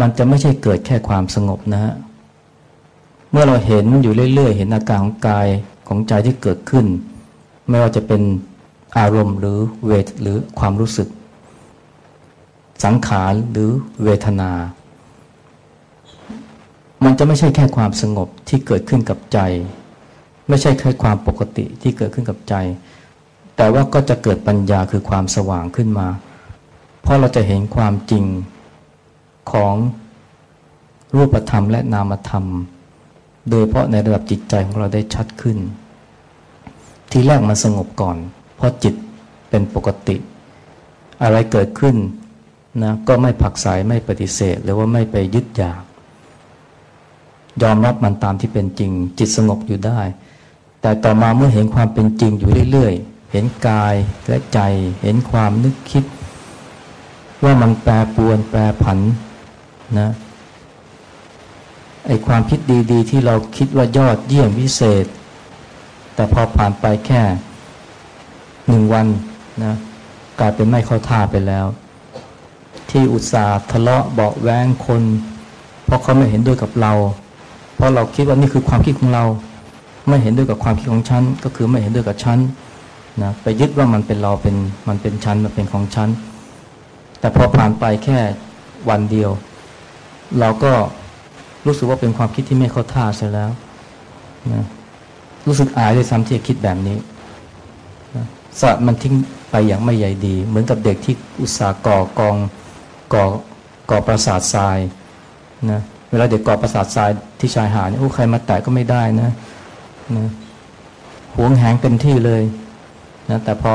Speaker 1: มันจะไม่ใช่เกิดแค่ความสงบนะฮะ เมื่อเราเห็นอยู่เรื่อยๆ เห็นอาการของกายของใจที่เกิดขึ้น ไม่ว่าจะเป็นอารมณ์หรือเวทหรือความรู้สึก สังขารหรือเวทนา มันจะไม่ใช่แค่ความสงบที่เกิดขึ้นกับใจ ไม่ใช่แค่ความปกติที่เกิดขึ้นกับใจ แต่ว่าก็จะเกิดปัญญาคือความสว่างขึ้นมา เพราะเราจะเห็นความจริงของรูปธรรมและนามธรรม โดยเพราะในระดับจิตใจของเราได้ชัดขึ้น ทีแรกมันสงบก่อน เพราะจิตเป็นปกติ อะไรเกิดขึ้นนะก็ไม่ผักสายไม่ปฏิเสธ หรือว่าไม่ไปยึดอยาก ยอมรับมันตามที่เป็นจริง จิตสงบอยู่ได้ แต่ต่อมาเมื่อเห็นความเป็นจริงอยู่เรื่อยๆ เห็นกายและใจ เห็นความนึกคิด ว่ามันแปรปวนแปรผันนะ ไอความคิดดีๆ ที่เราคิดว่ายอดเยี่ยมวิเศษ แต่พอผ่านไปแค่หนึ่งวันนะกลายเป็นไม่เข้าท่าไปแล้ว ที่อุตส่าห์ทะเลาะเบาแวงคน เพราะเขาไม่เห็นด้วยกับเรา เพราะเราคิดว่านี่คือความคิดของเรา ไม่เห็นด้วยกับความคิดของฉัน ก็คือไม่เห็นด้วยกับฉันนะไปยึดว่ามันเป็นเราเป็นมันเป็นฉันมันเป็นของฉันแต่พอผ่านไปแค่วันเดียว เราก็ รู้สึกว่าเป็นความคิดที่ไม่เข้าท่าเสียแล้วนะรู้สึกอายเลยซ้ำที่จะคิดแบบนี้นะสะมันทิ้งไปอย่างไม่ใหญ่ดี เหมือนกับเด็กที่อุตส่าห์ก่อกองก่อก่อประสาททรายนะเวลาเด็กก่อประสาททรายที่ชายหาดเนี่ยโอ้ใครมาแตะก็ไม่ได้นะนะหวงแหงเต็มที่เลยนะแต่พอ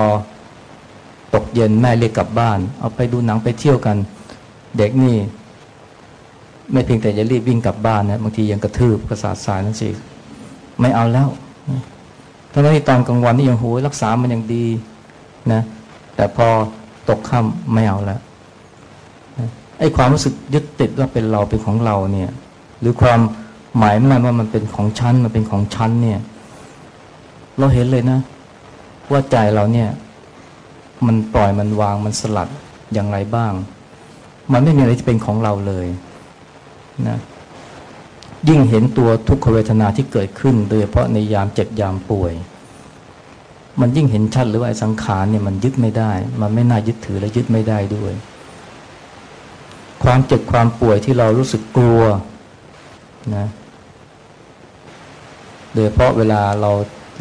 Speaker 1: ตกเย็นแม่เรียกกลับบ้าน เอาไปดูหนังไปเที่ยวกัน เด็กนี่ ไม่เพียงแต่จะรีบวิ่งกลับบ้านนะบางทียังกระทืบประสาทสายนั่นสิไม่เอาแล้วทั้งที่ตอนกลางวันนี่ยังโหรักษามันยังดีนะ แต่พอตกค่ำไม่เอาแล้วไอ้ความรู้สึกยึดติดว่าเป็นเราเป็นของเราเนี่ย หรือความหมายมั่นว่ามันเป็นของฉันมันเป็นของฉันเนี่ย เราเห็นเลยนะ ว่าใจเราเนี่ย มันปล่อยมันวางมันสลัดอย่างไรบ้าง มันไม่มีอะไรที่เป็นของเราเลย นะยิ่งเห็นตัวทุกขเวทนาที่เกิดขึ้น โดยเฉพาะในยามเจ็บยามป่วย มันยิ่งเห็นชัดหรือว่าสังขารเนี่ยมันยึดไม่ได้ มันไม่น่ายึดถือและยึดไม่ได้ด้วย ความเจ็บความป่วยที่เรารู้สึกกลัวนะโดยเพราะเวลาเรา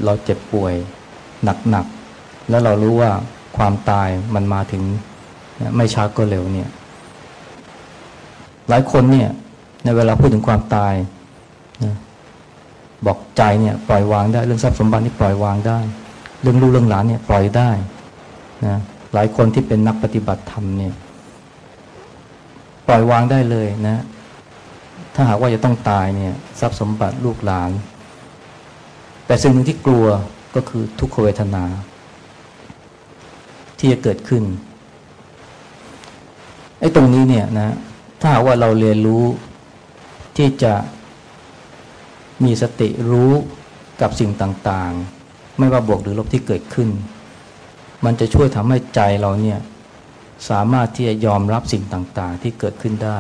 Speaker 1: เราเจ็บป่วยหนักๆ แล้วเรารู้ว่าความตายมันมาถึงไม่ช้าก็เร็วเนี่ย หลายคนเนี่ย ในเวลาพูดถึงความตายนะบอกใจเนี่ยปล่อยวางได้เรื่องทรัพย์สมบัตินี่ปล่อยวางได้ เรื่องลูกเรื่องหลานเนี่ยปล่อยได้นะหลายคนที่เป็นนักปฏิบัติธรรมเนี่ยปล่อยวางได้เลยนะ ถ้าหากว่าจะต้องตายเนี่ยทรัพย์สมบัติลูกหลาน แต่สิ่งหนึ่งที่กลัวก็คือทุกขเวทนา ที่จะเกิดขึ้นไอ้ตรงนี้เนี่ยนะถ้าหากว่าเราเรียนรู้ ที่จะมีสติรู้กับสิ่งต่างๆ ไม่ว่าบวกหรือลบที่เกิดขึ้น มันจะช่วยทำให้ใจเราเนี่ยสามารถที่จะยอมรับสิ่งต่างๆ ที่เกิดขึ้นได้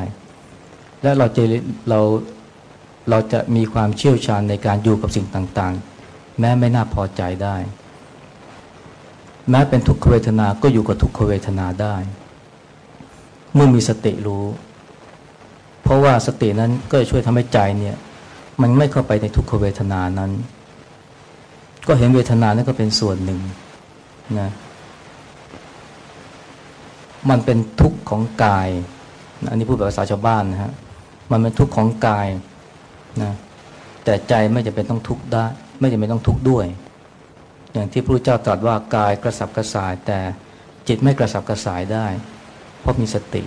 Speaker 1: และเราจะเราเราจะมีความเชี่ยวชาญในการอยู่กับสิ่งต่างๆ แม้ไม่น่าพอใจได้ แม้เป็นทุกขเวทนาก็อยู่กับทุกขเวทนาได้ เมื่อมีสติรู้ เพราะว่าสตินั้นก็จะช่วยทำให้ใจเนี่ยมันไม่เข้าไปในทุกขเวทนานั้น ก็เห็นเวทนานั้นก็เป็นส่วนหนึ่งนะมันเป็นทุกข์ของกาย อันนี้พูดแบบภาษาชาวบ้านนะฮะ มันเป็นทุกข์ของกายนะ แต่ใจไม่จำเป็นต้องทุกข์ได้ ไม่จำเป็นต้องทุกข์ด้วย อย่างที่พระเจ้าตรัสว่ากายกระสับกระส่าย แต่จิตไม่กระสับกระส่ายได้ เพราะมีสติ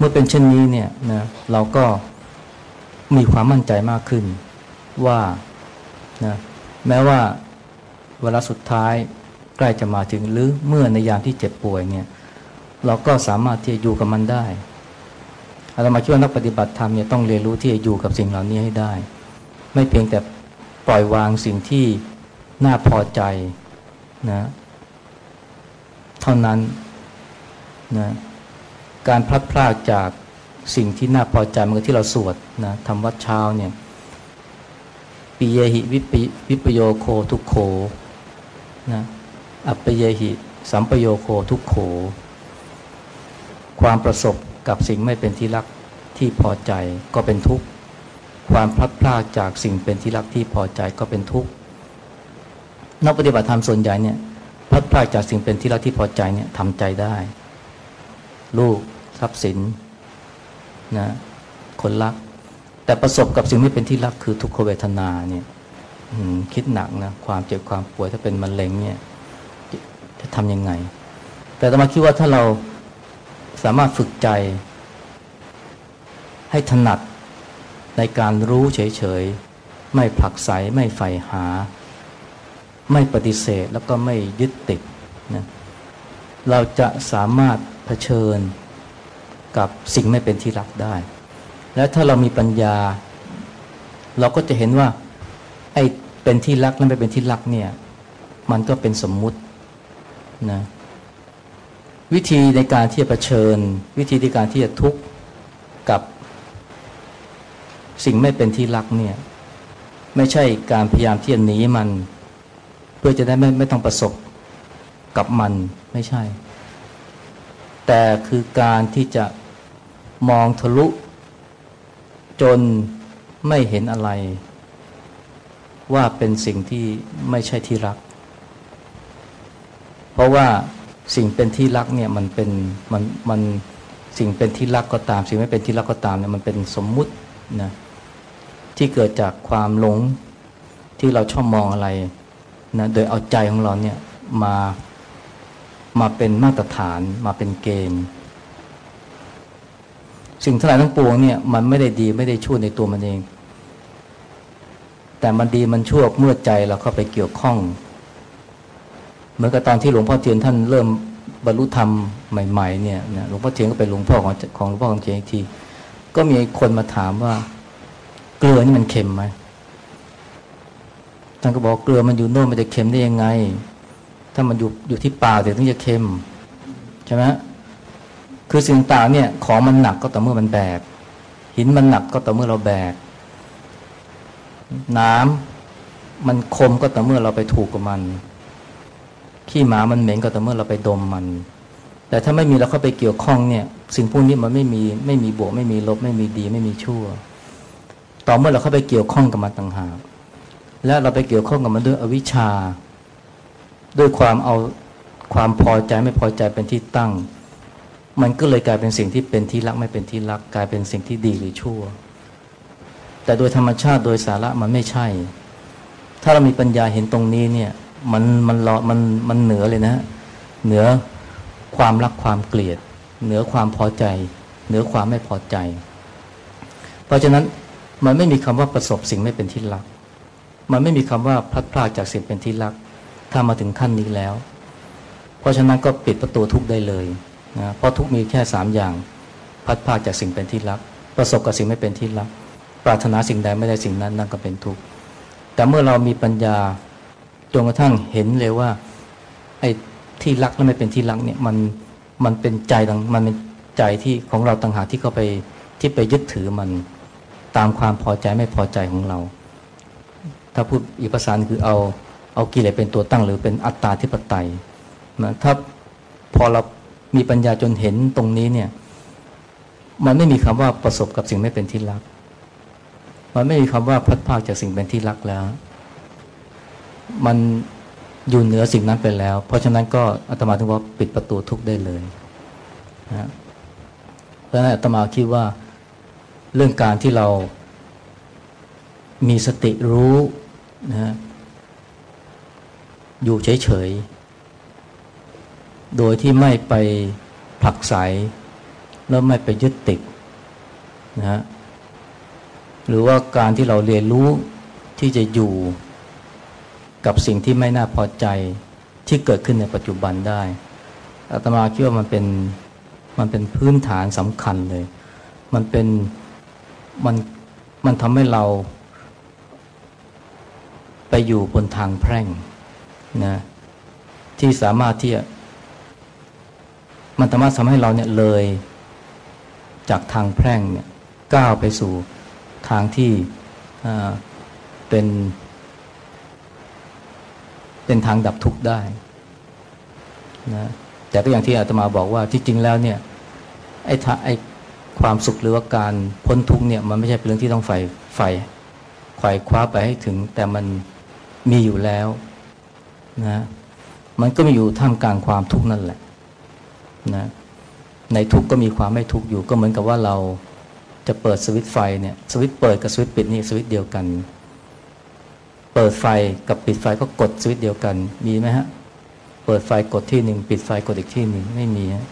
Speaker 1: เมื่อเป็นเช่นนี้เนี่ยนะเราก็มีความมั่นใจมากขึ้นว่านะแม้ว่าเวลาสุดท้ายใกล้จะมาถึงหรือเมื่อในยามที่เจ็บป่วยเนี่ยเราก็สามารถที่จะอยู่กับมันได้อาตมาคิดว่านักปฏิบัติธรรมเนี่ยต้องเรียนรู้ที่จะอยู่กับสิ่งเหล่านี้ให้ได้ ไม่เพียงแต่ปล่อยวางสิ่งที่น่าพอใจนะเท่านั้นนะ การพลัดพรากจากสิ่งที่น่าพอใจมันก็ที่เราสวดนะทำวัดเช้าเนี่ยปิเยหิวิปวิปโยโคทุกโขนะอัปเยหิสัมปโยโคทุกโข ความประสบกับสิ่งไม่เป็นที่รักที่พอใจก็เป็นทุกข์ ความพลัดพรากจากสิ่งเป็นที่รักที่พอใจก็เป็นทุกข์นักปฏิบัติธรรมส่วนใหญ่เนี่ยพลัดพลาดจากสิ่งเป็นที่รักที่พอใจเนี่ยทำใจได้ ลูกทรัพย์สินนะคนรัก แต่ประสบกับสิ่งไม่เป็นที่รักคือทุกขเวทนาเนี่ยคิดหนักนะความเจ็บความป่วยถ้าเป็นมะเร็งเนี่ยจะทำยังไง แต่ตมาคิดว่าถ้าเราสามารถฝึกใจ ให้ถนัดในการรู้เฉยๆ ไม่ผลักไสไม่ใฝ่หา ไม่ปฏิเสธแล้วก็ไม่ยึดติดนะเราจะสามารถ ผชิญกับสิ่งไม่เป็นที่รักได้ และถ้าเรามีปัญญา เราก็จะเห็นว่า ไอ้เป็นที่รักและไม่เป็นที่รักเนี่ย มันก็เป็นสมมุตินะวิธีในการที่จะเผชิญ วิธีในการที่จะทุกข์กับสิ่งไม่เป็นที่รักเนี่ย ไม่ใช่การพยายามที่จะหนีมัน เพื่อจะได้ไม่ไม่ต้องประสบกับมันไม่ใช่ แต่คือการที่จะมองทะลุ จนไม่เห็นอะไร ว่าเป็นสิ่งที่ไม่ใช่ที่รัก เพราะว่าสิ่งเป็นที่รักเนี่ยมันเป็นมันมันสิ่งเป็นที่รักก็ตาม สิ่งไม่เป็นที่รักก็ตามเนี่ยมันเป็นสมมุตินะที่เกิดจากความหลงที่เราชอบมองอะไรนะโดยเอาใจของเราเนี่ยมา มาเป็นมาตรฐานมาเป็นเกณฑ์ สิ่งทั้งหลายทั้งปวงเนี่ยมันไม่ได้ดีไม่ได้ชั่วในตัวมันเอง แต่มันดีมันชั่วเมื่อใจเราเข้าไปเกี่ยวข้อง เหมือนกับตอนที่หลวงพ่อเทียนท่านเริ่มบรรลุธรรมใหม่ๆเนี่ยหลวงพ่อเทียนก็เป็นหลวงพ่อของของหลวงพ่อคำเทียนอีกที ก็มีคนมาถามว่า เกลือนี่มันเค็มไหมท่านก็บอกเกลือมันอยู่โน่นมันจะเค็มได้ยังไง ถ้ามันอยู่อยู่ที่ปากเดี๋ยวถึงจะเค็มใช่ไหมคือสิ่งต่างเนี่ย ของมันหนักก็ต่อเมื่อมันแบก หินมันหนักก็ต่อเมื่อเราแบก น้ำมันคมก็ต่อเมื่อเราไปถูกกับมัน ขี้หมามันเหม็นก็ต่อเมื่อเราไปดมมัน แต่ถ้าไม่มีเราเข้าไปเกี่ยวข้องเนี่ย สิ่งพวกนี้มันไม่มีไม่มีบวก ไม่มีลบ ไม่มีดี ไม่มีชั่ว ต่อเมื่อเราเข้าไปเกี่ยวข้องกับมันต่างหากและเราไปเกี่ยวข้องกับมันด้วยอวิชชา ด้วยความเอาความพอใจไม่พอใจเป็นที่ตั้ง มันก็เลยกลายเป็นสิ่งที่เป็นที่รักไม่เป็นที่รัก กลายเป็นสิ่งที่ดีหรือชั่ว แต่โดยธรรมชาติโดยสาระมันไม่ใช่ ถ้าเรามีปัญญาเห็นตรงนี้เนี่ยมันมันรอมันมันเหนือเลยนะ เหนือความรักความเกลียด เหนือความพอใจ เหนือความไม่พอใจ เพราะฉะนั้นมันไม่มีคำว่าประสบสิ่งไม่เป็นที่รัก มันไม่มีคำว่าพลัดพรากจากสิ่งเป็นที่รัก ถ้ามาถึงขั้นนี้แล้ว เพราะฉะนั้นก็ปิดประตูทุกได้เลยนะเพราะทุกมีแค่สามอย่าง พัดพาจากสิ่งเป็นที่รัก ประสบกับสิ่งไม่เป็นที่รัก ปรารถนาสิ่งใดไม่ได้สิ่งนั้นนั่นก็เป็นทุกข์แต่เมื่อเรามีปัญญาจนกระทั่งเห็นเลยว่าไอ้ที่รักและไม่เป็นที่รักเนี่ยมันมันเป็นใจดังมันเป็นใจที่ของเราต่างหากที่เข้าไปที่ไปยึดถือมันตามความพอใจไม่พอใจของเรา ถ้าพูดอีกภาษาคือเอา เอากิเลสเป็นตัวตั้งหรือเป็นอัตตาธิปไตยนะถ้าพอเรามีปัญญาจนเห็นตรงนี้เนี่ย มันไม่มีคำว่าประสบกับสิ่งไม่เป็นที่รัก มันไม่มีคำว่าพัดพาจากสิ่งเป็นที่รักแล้ว มันอยู่เหนือสิ่งนั้นไปแล้ว เพราะฉะนั้นก็อาตมาถึงว่าปิดประตูทุกได้เลยนะเพราะฉะนั้นอาตมาคิดว่าเรื่องการที่เรามีสติรู้นะ อยู่เฉยๆ โดยที่ไม่ไปผลักไสแล้วไม่ไปยึดติดนะฮะหรือว่าการที่เราเรียนรู้ที่จะอยู่กับสิ่งที่ไม่น่าพอใจที่เกิดขึ้นในปัจจุบันได้อาตมาคิดว่ามันเป็นมันเป็นพื้นฐานสำคัญเลย มันเป็นมันมันทำให้เราไปอยู่บนทางแพร่ง นะที่สามารถที่จะมันสามารถทำให้เราเนี่ยเลยจากทางแพร่งเนี่ยก้าวไปสู่ทางที่เป็น เป็นทางดับทุกข์ได้นะแต่ก็อย่างที่อาตมาบอกว่าที่จริงแล้วเนี่ยไอ้ไอ้ความสุขหรือว่าการพ้นทุกข์เนี่ยมันไม่ใช่เป็นเรื่องที่ต้องใฝ่ใฝ่ไขว่คว้าไปให้ถึง แต่มันมีอยู่แล้ว นะมันก็มีอยู่ท่ามกลางความทุกข์นั่นแหละนะในทุกข์ก็มีความไม่ทุกข์อยู่ก็เหมือนกับว่าเราจะเปิดสวิตไฟเนี่ยสวิตเปิดกับสวิตปิดนี่สวิตเดียวกัน เปิดไฟกับปิดไฟก็กดสวิตเดียวกันมีไหมฮะเปิดไฟกดที่หนึ่งปิดไฟกดอีกที่หนึ่งไม่มีฮะ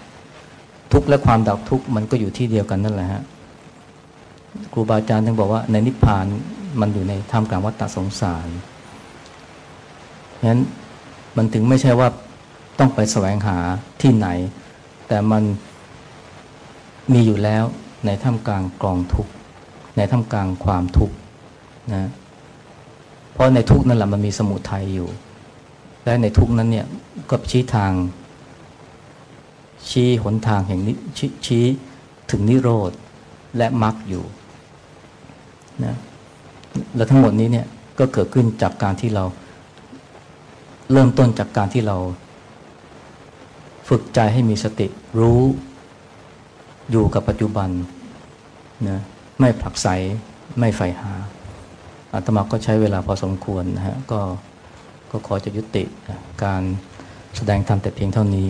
Speaker 1: ทุกข์และความดับทุกข์มันก็อยู่ที่เดียวกันนั่นแหละฮะครูบาอาจารย์ท่านบอกว่าในนิพพานมันอยู่ในท่ามกลางวัฏสงสารฉะนั้น มันถึงไม่ใช่ว่าต้องไปแสวงหาที่ไหน แต่มันมีอยู่แล้วในท่ามกลางกองทุกข์ในท่ามกลางความทุกข์นะเพราะในทุกข์นั่นแหละมันมีสมุทัยอยู่ และในทุกข์นั้นเนี่ยก็ชี้ทาง ชี้หนทางแห่งนี้ชชี้ถึงนิโรธและมรรคอยู่นะและทั้งหมดนี้เนี่ยก็เกิดขึ้นจากการที่เรา เริ่มต้นจากการที่เรา ฝึกใจให้มีสติรู้อยู่กับปัจจุบันนะไม่ผลักไสไม่ใฝ่หาอาตมาก็ใช้เวลาพอสมควรนะฮะก็ก็ขอจะยุติการแสดงธรรมแต่เพียงเท่านี้